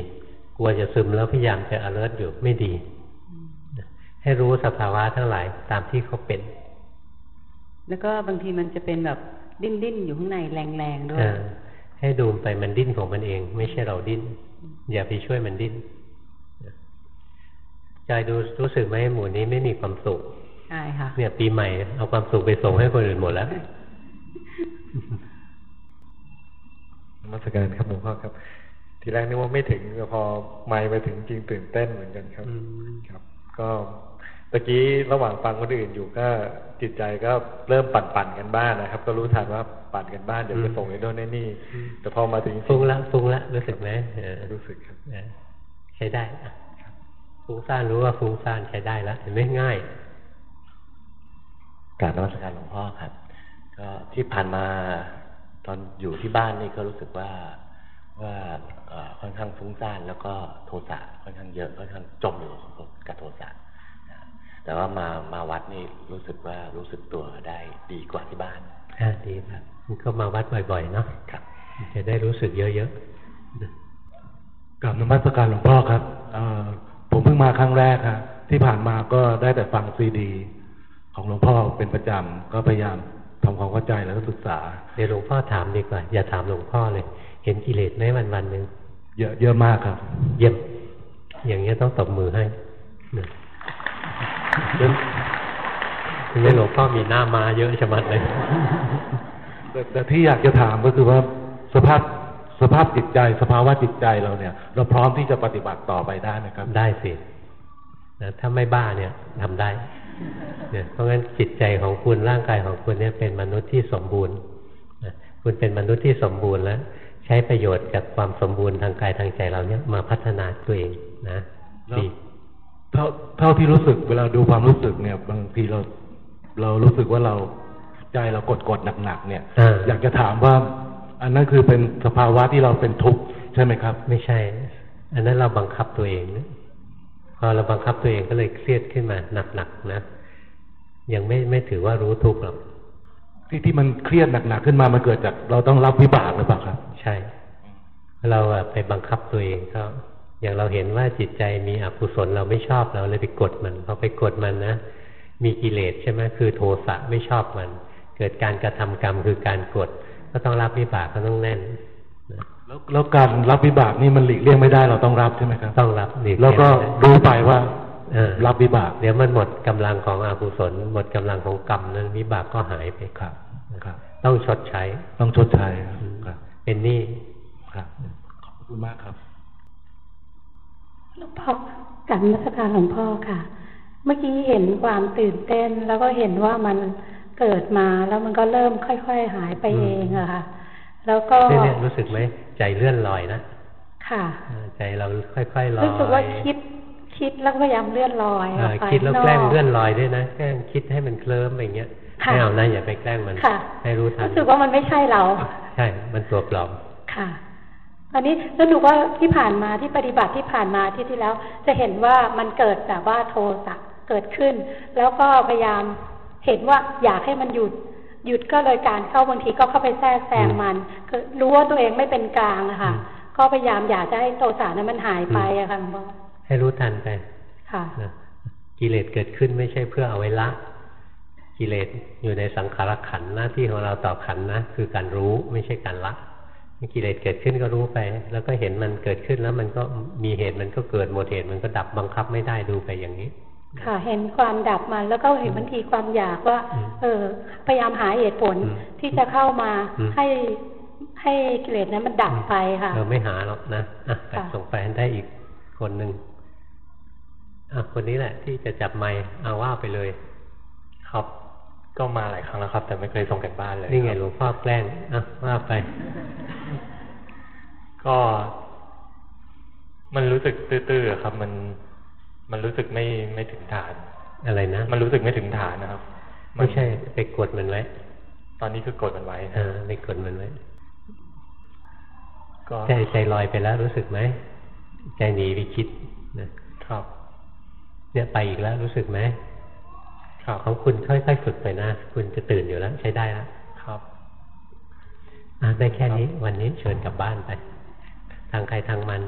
กลัวจะซึมแล้วพยายามจะ alert อยู่ไม่ดี ให้รู้สภาวะทั้งหลายตามที่เขาเป็น แล้วก็บางทีมันจะเป็นแบบดิ้นดิ้นอยู่ข้างในแรงๆด้วยให้ดูไปมันดิ้นของมันเอง ไม่ใช่เราดิ้น อย่าไปช่วยมันดิ้น ใจดูรู้สึกไหมหมู่นี้ไม่มีความสุขใช่ค่ะเนี่ย ปีใหม่เอาความสุขไปส่งให้คนอื่นหมดแล้วมาสการครับหลวงพ่อครับ ทีแรกนึกว่าไม่ถึงแต่พอไม่ไปถึงจริงตื่นเต้นเหมือนกันครับครับ ก็ตะกี้ระหว่างฟังคนอื่นอยู่ก็จิตใจก็เริ่มปั่นปั่นกันบ้างนะครับ ก็รู้ทันว่าปั่นกันบ้านเดี๋ยวจะส่งไอ้โน่นไอ้นี่ แต่พอมาถึงฟุ้งละฟุ้งละรู้สึกไหมรู้สึกครับใช้ได้ ฟุ้งซ่านรู้ว่าฟุ้งซ่านใช้ได้แล้วเห็นไหมง่ายการนวัตการหลวงพ่อครับ ก็ที่ผ่านมาตอนอยู่ที่บ้านนี่ก็รู้สึกว่าว่าค่อนข้างฟุ้งซ่านแล้วก็โทสะค่อนข้างเยอะค่อนข้างจมอยู่กับโทสะแต่ว่ามามาวัดนี่รู้สึกว่ารู้สึกตัวได้ดีกว่าที่บ้านอ่าดีครับก็มาวัดบ่อยๆเนาะครับ จะได้รู้สึกเยอะๆกับนมัสการหลวงพ่อครับเอ ผมเพิ่งมาครั้งแรกครับที่ผ่านมาก็ได้แต่ฟังซีดี ของหลวงพ่อเป็นประจำก็พยายามทำความเข้าใจแล้วก็ศึกษา เดี๋ยวหลวงพ่อถามดีกว่า อย่าถามหลวงพ่อเลย เห็นกิเลสไหมวันวันหนึ่งเยอะเยอะมากครับ เยี่ยมอย่างเงี้ยต้องตบมือให้นั้นนี่หลวงพ่อมีหน้ามาเยอะชะมัดเลยแต่ที่อยากจะถามก็คือว่าสภาพ สภาพจิตใจ สภาวะจิตใจเราเนี่ย เราพร้อมที่จะปฏิบัติต่อไปได้ไหมครับ ได้สินะถ้าไม่บ้าเนี่ยทำได้เนี่ยเพราะงั้นจิตใจของคุณร่างกายของคุณเนี่ยเป็นมนุษย์ที่สมบูรณ์คุณเป็นมนุษย์ที่สมบูรณ์แล้ว ใช้ประโยชน์จากความสมบูรณ์ทางกายทางใจเราเนี่ยมาพัฒนาตัวเองนะดีเท่าเท่าที่รู้สึกเวลาดูความรู้สึกเนี่ย บางทีเราเรารู้สึกว่าเราใจเรากดกดหนักๆเนี่ย อยากจะถามว่า อันนั้นคือเป็นสภาวะที่เราเป็นทุกข์ใช่ไหมครับ ไม่ใช่ อันนั้นเราบังคับตัวเองพอเราบังคับตัวเองก็เลยเครียดขึ้นมาหนักๆนะยังไม่ไม่ถือว่ารู้ทุกข์หรอกที่ที่มันเครียดหนักๆขึ้นมามันเกิดจาก เราต้องรับวิบากหรือเปล่าครับ ใช่ เราไปบังคับตัวเองก็อย่างเราเห็นว่าจิตใจมีอกุศลเราไม่ชอบเราเลยไปกดมันพอไปกดมันนะมีกิเลสใช่ไหมคือโทสะไม่ชอบมัน เกิดการกระทำกรรมคือการกด ก็ต้องรับวิบากก็ต้องแน่นแล้วแล้วการรับวิบากนี่มันหลีกเลี่ยงไม่ได้เราต้องรับใช่ไหมครับต้องรับหลีกแล้วก็รู้ไปว่ารับวิบาก เดี๋ยวมันหมดกำลังของอกุศล หมดกำลังของกรรมนั้นวิบากก็หายไปครับครับ ต้องชดใช้ ต้องชดใช้ครับเป็นหนี้ครับขอบคุณมากครับหลวงพ่อกับนักการหลวงพ่อค่ะ เมื่อกี้เห็นความตื่นเต้นแล้วก็เห็นว่ามัน เกิดมาแล้วมันก็เริ่มค่อย ๆ หายไปเองอะค่ะ แล้วก็เนี่ยรู้สึกไหมใจเลื่อนลอยนะค่ะ ใจเราค่อยๆลอยรู้สึกว่าคิดคิดแล้วพยายามเลื่อนลอยคิดแล้วแกล้งเลื่อนลอยด้วยนะแกล้งคิดให้มันเคลิ้มอย่างเงี้ยไม่เอานะอย่าไปแกล้งมันให้รู้ทันรู้สึกว่ามันไม่ใช่เรา ใช่ มันตัวปลอมค่ะอันนี้แล้วหนูว่าที่ผ่านมาที่ปฏิบัติที่ผ่านมาที่ที่แล้ว จะเห็นว่ามันเกิดแบบว่าโทสะเกิดขึ้น แล้วก็พยายาม เห็นว่าอยากให้มันหยุด หยุดก็เลยการเข้าบางทีก็เข้าไปแทรกแซงมันคือรู้ว่าตัวเองไม่เป็นกลางอะค่ะก็พยายามอยากจะให้โทสะนั้นมันหายไปอะค่ะหลวงพ่อให้รู้ทันไป ค่ะกิเลสเกิดขึ้นไม่ใช่เพื่อเอาไว้ละ กิเลสอยู่ในสังขารขันหน้าที่ของเราต่อขันนะคือการรู้ไม่ใช่การละกิเลสเกิดขึ้นก็รู้ไป แล้วก็เห็นมันเกิดขึ้นแล้วมันก็มีเหตุมันก็เกิดหมดเหตุมันก็ดับบังคับไม่ได้ดูไปอย่างนี้ ค่ะเห็นความดับมันแล้วก็เห็นบางทีความอยากว่า เออ พยายามหาเหตุผลที่จะเข้ามาให้ให้กิเลสนั้นมันดับไปค่ะเออไม่หาหรอกนะอะส่งไปได้อีกคนหนึ่งอะคนนี้แหละ ที่จะจับไม้เอาว่าไปเลย ครับก็มาหลายครั้งแล้วครับ แต่ไม่เคยส่งกันบ้านเลยนี่ไงหลวงพ่อแกล้งอะว่าไป ก็ มันรู้สึกตื้อๆครับ มัน มันรู้สึกไม่ไม่ถึงฐาน อะไรนะ มันรู้สึกไม่ถึงฐานนะครับ ไม่ใช่ไปกดมันไว้ ตอนนี้คือกดมันไว้นะไปกดมันไว้ก็ใจใจลอยไปแล้วรู้สึกไหมใจหนีไปคิดนะครับ เนี่ยไปอีกแล้วรู้สึกไหมของคุณค่อยๆฝึกไปนะคุณจะตื่นอยู่แล้ว ใช้ได้แล้วครับได้แค่นี้ วันนี้เชิญกลับบ้านไป ทางใครทางมัน